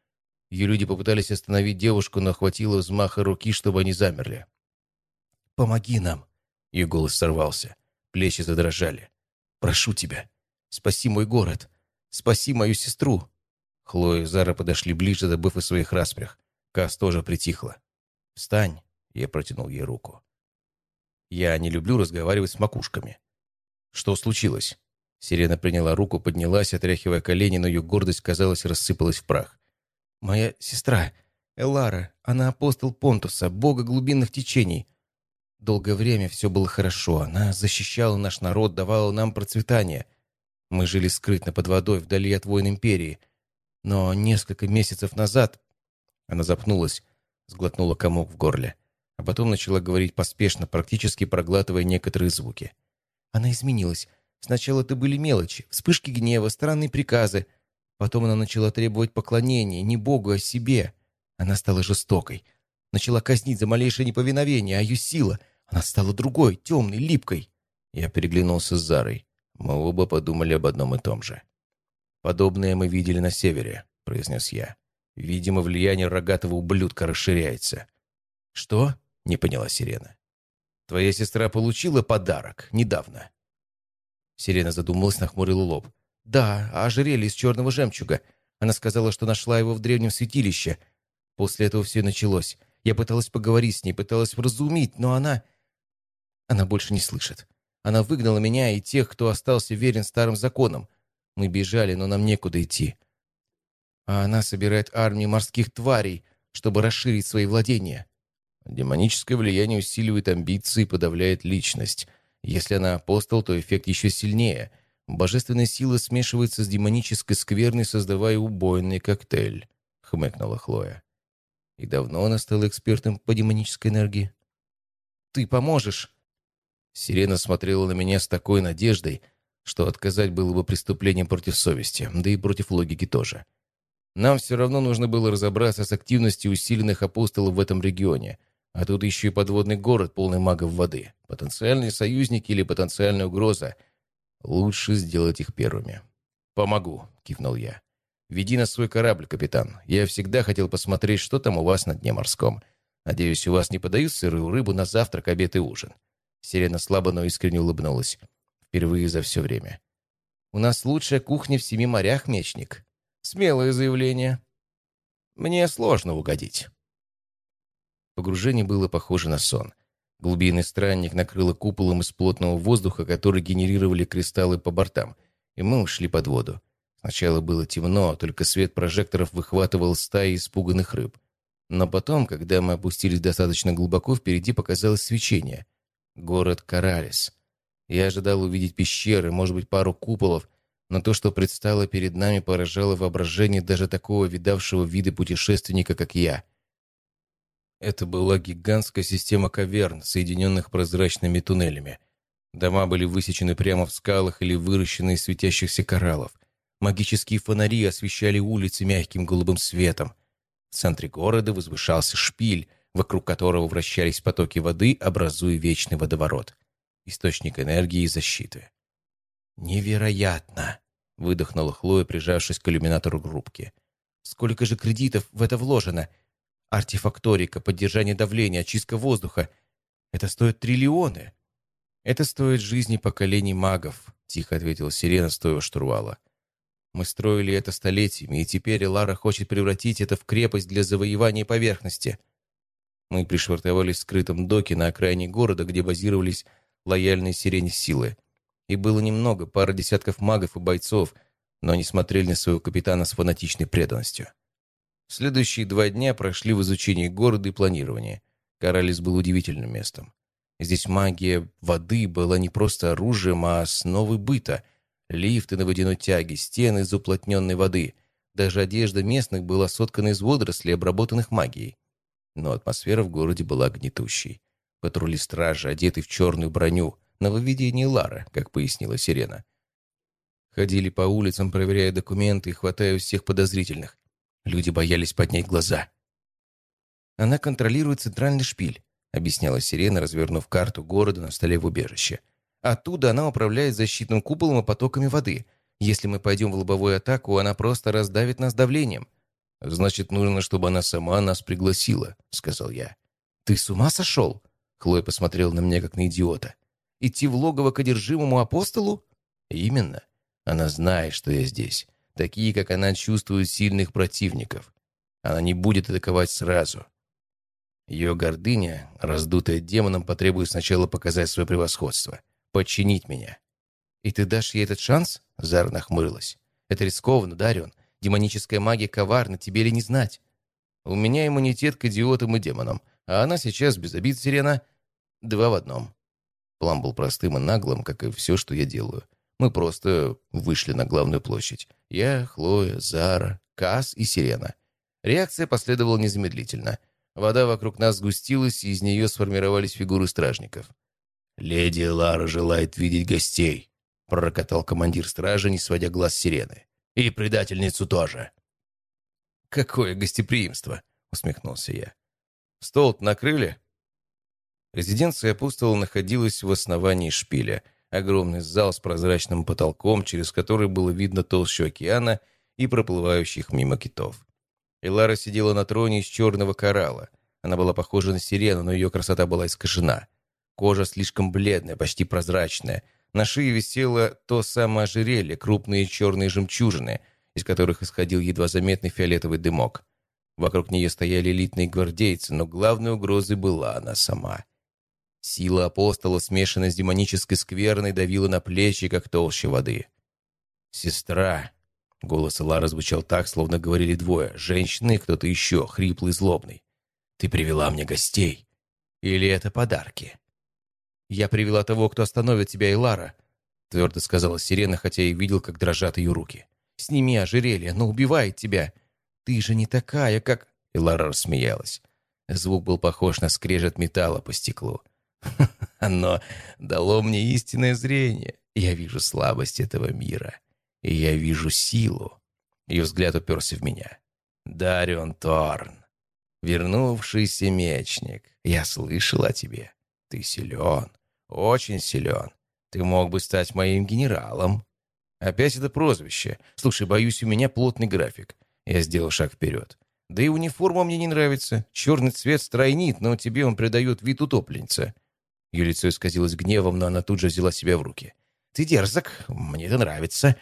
[SPEAKER 1] Ее люди попытались остановить девушку, но хватило взмаха руки, чтобы они замерли. «Помоги нам!» Ее голос сорвался. Плечи задрожали. «Прошу тебя, спаси мой город! Спаси мою сестру!» Хлоя и Зара подошли ближе, забыв о своих распрях. Кас тоже притихла. «Встань!» — я протянул ей руку. «Я не люблю разговаривать с макушками». «Что случилось?» Сирена приняла руку, поднялась, отряхивая колени, но ее гордость, казалось, рассыпалась в прах. «Моя сестра, Элара, она апостол Понтуса, бога глубинных течений. Долгое время все было хорошо. Она защищала наш народ, давала нам процветание. Мы жили скрытно под водой, вдали от войн Империи. Но несколько месяцев назад она запнулась, сглотнула комок в горле, а потом начала говорить поспешно, практически проглатывая некоторые звуки. Она изменилась. Сначала это были мелочи, вспышки гнева, странные приказы. Потом она начала требовать поклонения, не Богу, а себе. Она стала жестокой. Начала казнить за малейшее неповиновение, а ее сила... Она стала другой, темной, липкой. Я переглянулся с Зарой. Мы оба подумали об одном и том же. «Подобное мы видели на севере», — произнес я. Видимо, влияние рогатого ублюдка расширяется. «Что?» — не поняла Сирена. «Твоя сестра получила подарок недавно». Сирена задумалась, нахмурила лоб. «Да, ожерелье из черного жемчуга. Она сказала, что нашла его в древнем святилище. После этого все началось. Я пыталась поговорить с ней, пыталась вразумить, но она... Она больше не слышит. Она выгнала меня и тех, кто остался верен старым законам. Мы бежали, но нам некуда идти а она собирает армии морских тварей, чтобы расширить свои владения. Демоническое влияние усиливает амбиции и подавляет личность. Если она апостол, то эффект еще сильнее. Божественная сила смешивается с демонической скверной, создавая убойный коктейль», — хмыкнула Хлоя. «И давно она стала экспертом по демонической энергии?» «Ты поможешь!» Сирена смотрела на меня с такой надеждой, что отказать было бы преступлением против совести, да и против логики тоже. Нам все равно нужно было разобраться с активностью усиленных апостолов в этом регионе, а тут еще и подводный город, полный магов воды. Потенциальные союзники или потенциальная угроза. Лучше сделать их первыми. «Помогу», — кивнул я. «Веди на свой корабль, капитан. Я всегда хотел посмотреть, что там у вас на дне морском. Надеюсь, у вас не подают сырую рыбу на завтрак, обед и ужин». Сирена слабо, но искренне улыбнулась. Впервые за все время. «У нас лучшая кухня в семи морях, мечник». Смелое заявление. Мне сложно угодить. Погружение было похоже на сон. Глубинный странник накрыло куполом из плотного воздуха, который генерировали кристаллы по бортам, и мы ушли под воду. Сначала было темно, только свет прожекторов выхватывал стаи испуганных рыб. Но потом, когда мы опустились достаточно глубоко, впереди показалось свечение. Город Каралис. Я ожидал увидеть пещеры, может быть, пару куполов, но то, что предстало перед нами, поражало воображение даже такого видавшего виды путешественника, как я. Это была гигантская система каверн, соединенных прозрачными туннелями. Дома были высечены прямо в скалах или выращены из светящихся кораллов. Магические фонари освещали улицы мягким голубым светом. В центре города возвышался шпиль, вокруг которого вращались потоки воды, образуя вечный водоворот. Источник энергии и защиты. «Невероятно!» — выдохнула Хлоя, прижавшись к иллюминатору группки. «Сколько же кредитов в это вложено? Артефакторика, поддержание давления, очистка воздуха. Это стоит триллионы!» «Это стоит жизни поколений магов», — тихо ответила Сирена, стоя штурвала. «Мы строили это столетиями, и теперь Лара хочет превратить это в крепость для завоевания поверхности». Мы пришвартовались в скрытом доке на окраине города, где базировались лояльные Сирене силы. И было немного, пара десятков магов и бойцов, но они смотрели на своего капитана с фанатичной преданностью. Следующие два дня прошли в изучении города и планировании. Каралис был удивительным местом. Здесь магия воды была не просто оружием, а основой быта. Лифты на водяной тяге, стены из уплотненной воды. Даже одежда местных была соткана из водорослей, обработанных магией. Но атмосфера в городе была гнетущей. Патрули стражи, одеты в черную броню, нововведение Лары, как пояснила Сирена. Ходили по улицам, проверяя документы и хватая всех подозрительных. Люди боялись поднять глаза. «Она контролирует центральный шпиль», — объясняла Сирена, развернув карту города на столе в убежище. «Оттуда она управляет защитным куполом и потоками воды. Если мы пойдем в лобовую атаку, она просто раздавит нас давлением». «Значит, нужно, чтобы она сама нас пригласила», — сказал я. «Ты с ума сошел?» Хлоя посмотрел на меня, как на идиота. Идти в логово к одержимому апостолу? Именно. Она знает, что я здесь. Такие, как она, чувствуют сильных противников. Она не будет атаковать сразу. Ее гордыня, раздутая демоном, потребует сначала показать свое превосходство. Подчинить меня. «И ты дашь ей этот шанс?» Зара нахмурилась. «Это рискованно, Дарион. Демоническая магия коварна, тебе ли не знать?» «У меня иммунитет к идиотам и демонам, а она сейчас без обид, Сирена. Два в одном. План был простым и наглым, как и все, что я делаю. Мы просто вышли на главную площадь. Я, Хлоя, Зара, Кас и Сирена. Реакция последовала незамедлительно. Вода вокруг нас сгустилась, и из нее сформировались фигуры стражников. «Леди Лара желает видеть гостей», — пророкотал командир стражи, не сводя глаз Сирены. «И предательницу тоже». «Какое гостеприимство!» — усмехнулся я. «Стол накрыли?» Резиденция апостола находилась в основании шпиля. Огромный зал с прозрачным потолком, через который было видно толщу океана и проплывающих мимо китов. Элара сидела на троне из черного коралла. Она была похожа на сирену, но ее красота была искажена. Кожа слишком бледная, почти прозрачная. На шее висело то самое ожерелье, крупные черные жемчужины, из которых исходил едва заметный фиолетовый дымок. Вокруг нее стояли элитные гвардейцы, но главной угрозой была она сама — Сила апостола, смешанная с демонической скверной, давила на плечи, как толще воды. «Сестра!» — голос Лара звучал так, словно говорили двое. Женщины и кто-то еще, хриплый, злобный. «Ты привела мне гостей. Или это подарки?» «Я привела того, кто остановит тебя, Илара», — твердо сказала Сирена, хотя и видел, как дрожат ее руки. «Сними ожерелье, оно убивает тебя. Ты же не такая, как...» Илара рассмеялась. Звук был похож на скрежет металла по стеклу. Оно дало мне истинное зрение. Я вижу слабость этого мира. И я вижу силу. Ее взгляд уперся в меня. Дарион Торн. Вернувшийся мечник. Я слышал о тебе. Ты силен. Очень силен. Ты мог бы стать моим генералом. Опять это прозвище. Слушай, боюсь, у меня плотный график. Я сделал шаг вперед. Да и униформа мне не нравится. Черный цвет стройнит, но тебе он придает вид утопленницы. Ее лицо исказилось гневом, но она тут же взяла себя в руки. «Ты дерзок, мне это нравится,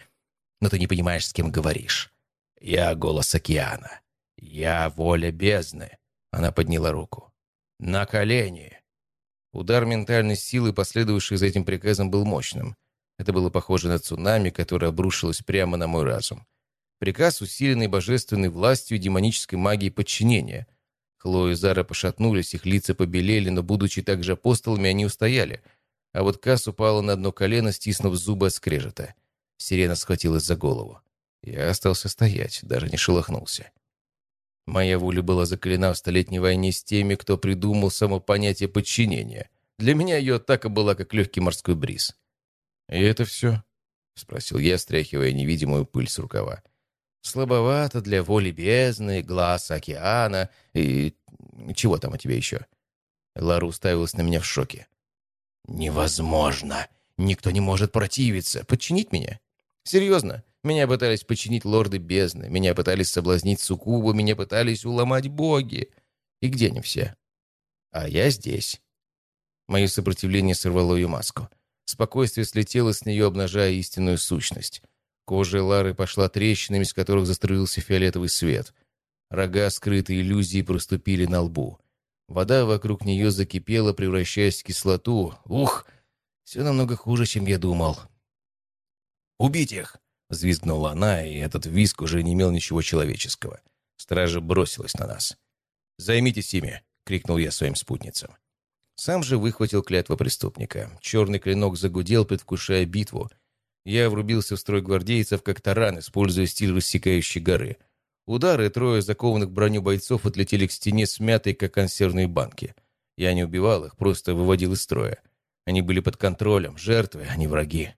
[SPEAKER 1] но ты не понимаешь, с кем говоришь. Я голос океана. Я воля бездны». Она подняла руку. «На колени!» Удар ментальной силы, последовавший за этим приказом, был мощным. Это было похоже на цунами, которое обрушилось прямо на мой разум. Приказ, усиленный божественной властью и демонической магией подчинения. Хлоя и Зара пошатнулись, их лица побелели, но, будучи также апостолами, они устояли. А вот Касс упала на одно колено, стиснув зубы от скрежета. Сирена схватилась за голову. Я остался стоять, даже не шелохнулся. Моя воля была закалена в Столетней войне с теми, кто придумал само понятие подчинения. Для меня ее атака была как легкий морской бриз. «И это все?» — спросил я, стряхивая невидимую пыль с рукава. «Слабовато для воли бездны, глаз океана и... чего там у тебя еще?» Лара уставилась на меня в шоке. «Невозможно! Никто не может противиться! Подчинить меня? Серьезно? Меня пытались подчинить лорды бездны, меня пытались соблазнить суккубу, меня пытались уломать боги. И где они все? А я здесь». Мое сопротивление сорвало ее маску. Спокойствие слетело с нее, обнажая истинную сущность. Кожа Лары пошла трещинами, с которых заструился фиолетовый свет. Рога, скрытые иллюзии, проступили на лбу. Вода вокруг нее закипела, превращаясь в кислоту. Ух, все намного хуже, чем я думал. «Убить их!» — взвизгнула она, и этот визг уже не имел ничего человеческого. Стража бросилась на нас. «Займитесь ими!» — крикнул я своим спутницам. Сам же выхватил клятва преступника. Черный клинок загудел, предвкушая битву. Я врубился в строй гвардейцев, как таран, используя стиль рассекающей горы. Удары трое закованных броню бойцов отлетели к стене, смятой, как консервные банки. Я не убивал их, просто выводил из строя. Они были под контролем, жертвы, а не враги.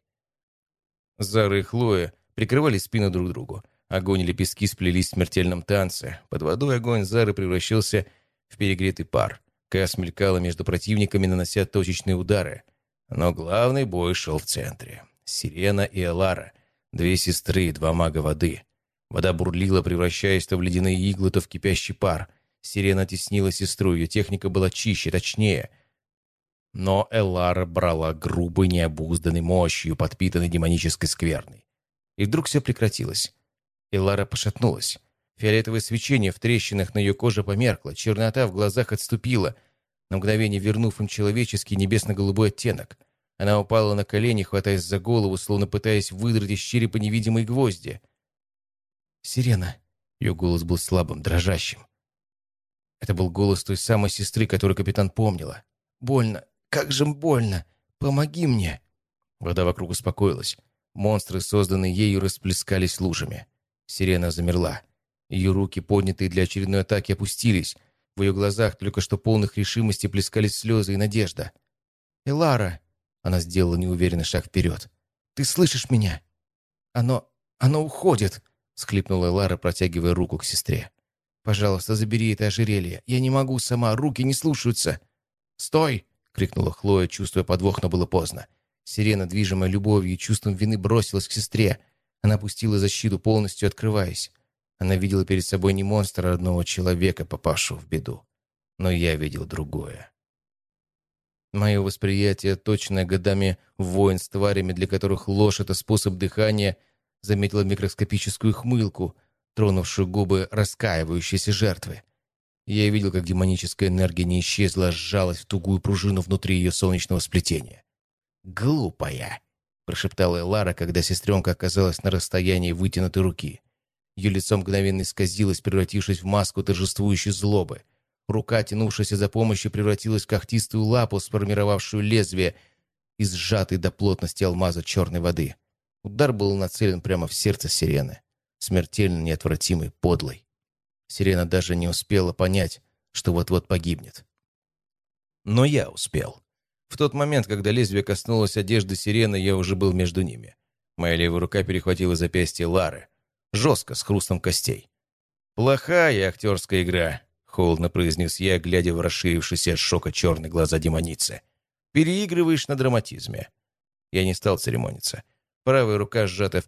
[SPEAKER 1] Зара и Хлоя прикрывали спину друг другу. Огонь и лепестки сплелись в смертельном танце. Под водой огонь Зары превращался в перегретый пар. Кэс мелькала между противниками, нанося точечные удары. Но главный бой шел в центре. Сирена и Элара. Две сестры, два мага воды. Вода бурлила, превращаясь то в ледяные иглы, то в кипящий пар. Сирена теснила сестру, ее техника была чище, точнее. Но Элара брала грубой, необузданной мощью, подпитанной демонической скверной. И вдруг все прекратилось. Элара пошатнулась. Фиолетовое свечение в трещинах на ее коже померкло, чернота в глазах отступила, на мгновение вернув им человеческий небесно-голубой оттенок. Она упала на колени, хватаясь за голову, словно пытаясь выдрать из черепа невидимые гвозди. «Сирена!» Ее голос был слабым, дрожащим. Это был голос той самой сестры, которую капитан помнила. «Больно! Как же больно! Помоги мне!» Вода вокруг успокоилась. Монстры, созданные ею, расплескались лужами. Сирена замерла. Ее руки, поднятые для очередной атаки, опустились. В ее глазах, только что полных решимости, плескались слезы и надежда. «Элара!» Она сделала неуверенный шаг вперед. «Ты слышишь меня?» «Оно... оно уходит!» Схлипнула Элара, протягивая руку к сестре. «Пожалуйста, забери это ожерелье. Я не могу сама, руки не слушаются». «Стой!» — крикнула Хлоя, чувствуя подвох, но было поздно. Сирена, движимая любовью и чувством вины, бросилась к сестре. Она опустила защиту, полностью открываясь. Она видела перед собой не монстра, а родного человека, попавшего в беду. Но я видел другое. Мое восприятие, точное годами воин с тварями, для которых ложь — это способ дыхания, заметила микроскопическую хмылку, тронувшую губы раскаивающейся жертвы. Я видел, как демоническая энергия не исчезла, а сжалась в тугую пружину внутри ее солнечного сплетения. «Глупая!» — прошептала Лара, когда сестренка оказалась на расстоянии вытянутой руки. Ее лицо мгновенно исказилось, превратившись в маску торжествующей злобы. Рука, тянувшаяся за помощью, превратилась в когтистую лапу, сформировавшую лезвие из сжатой до плотности алмаза черной воды. Удар был нацелен прямо в сердце сирены. Смертельно неотвратимый, подлый. Сирена даже не успела понять, что вот-вот погибнет. Но я успел. В тот момент, когда лезвие коснулось одежды сирены, я уже был между ними. Моя левая рука перехватила запястье Лары. Жестко, с хрустом костей. «Плохая актерская игра», — холодно произнес я, глядя в расширившиеся от шока черные глаза демоницы. «Переигрываешь на драматизме». Я не стал церемониться. Правая рука, сжата в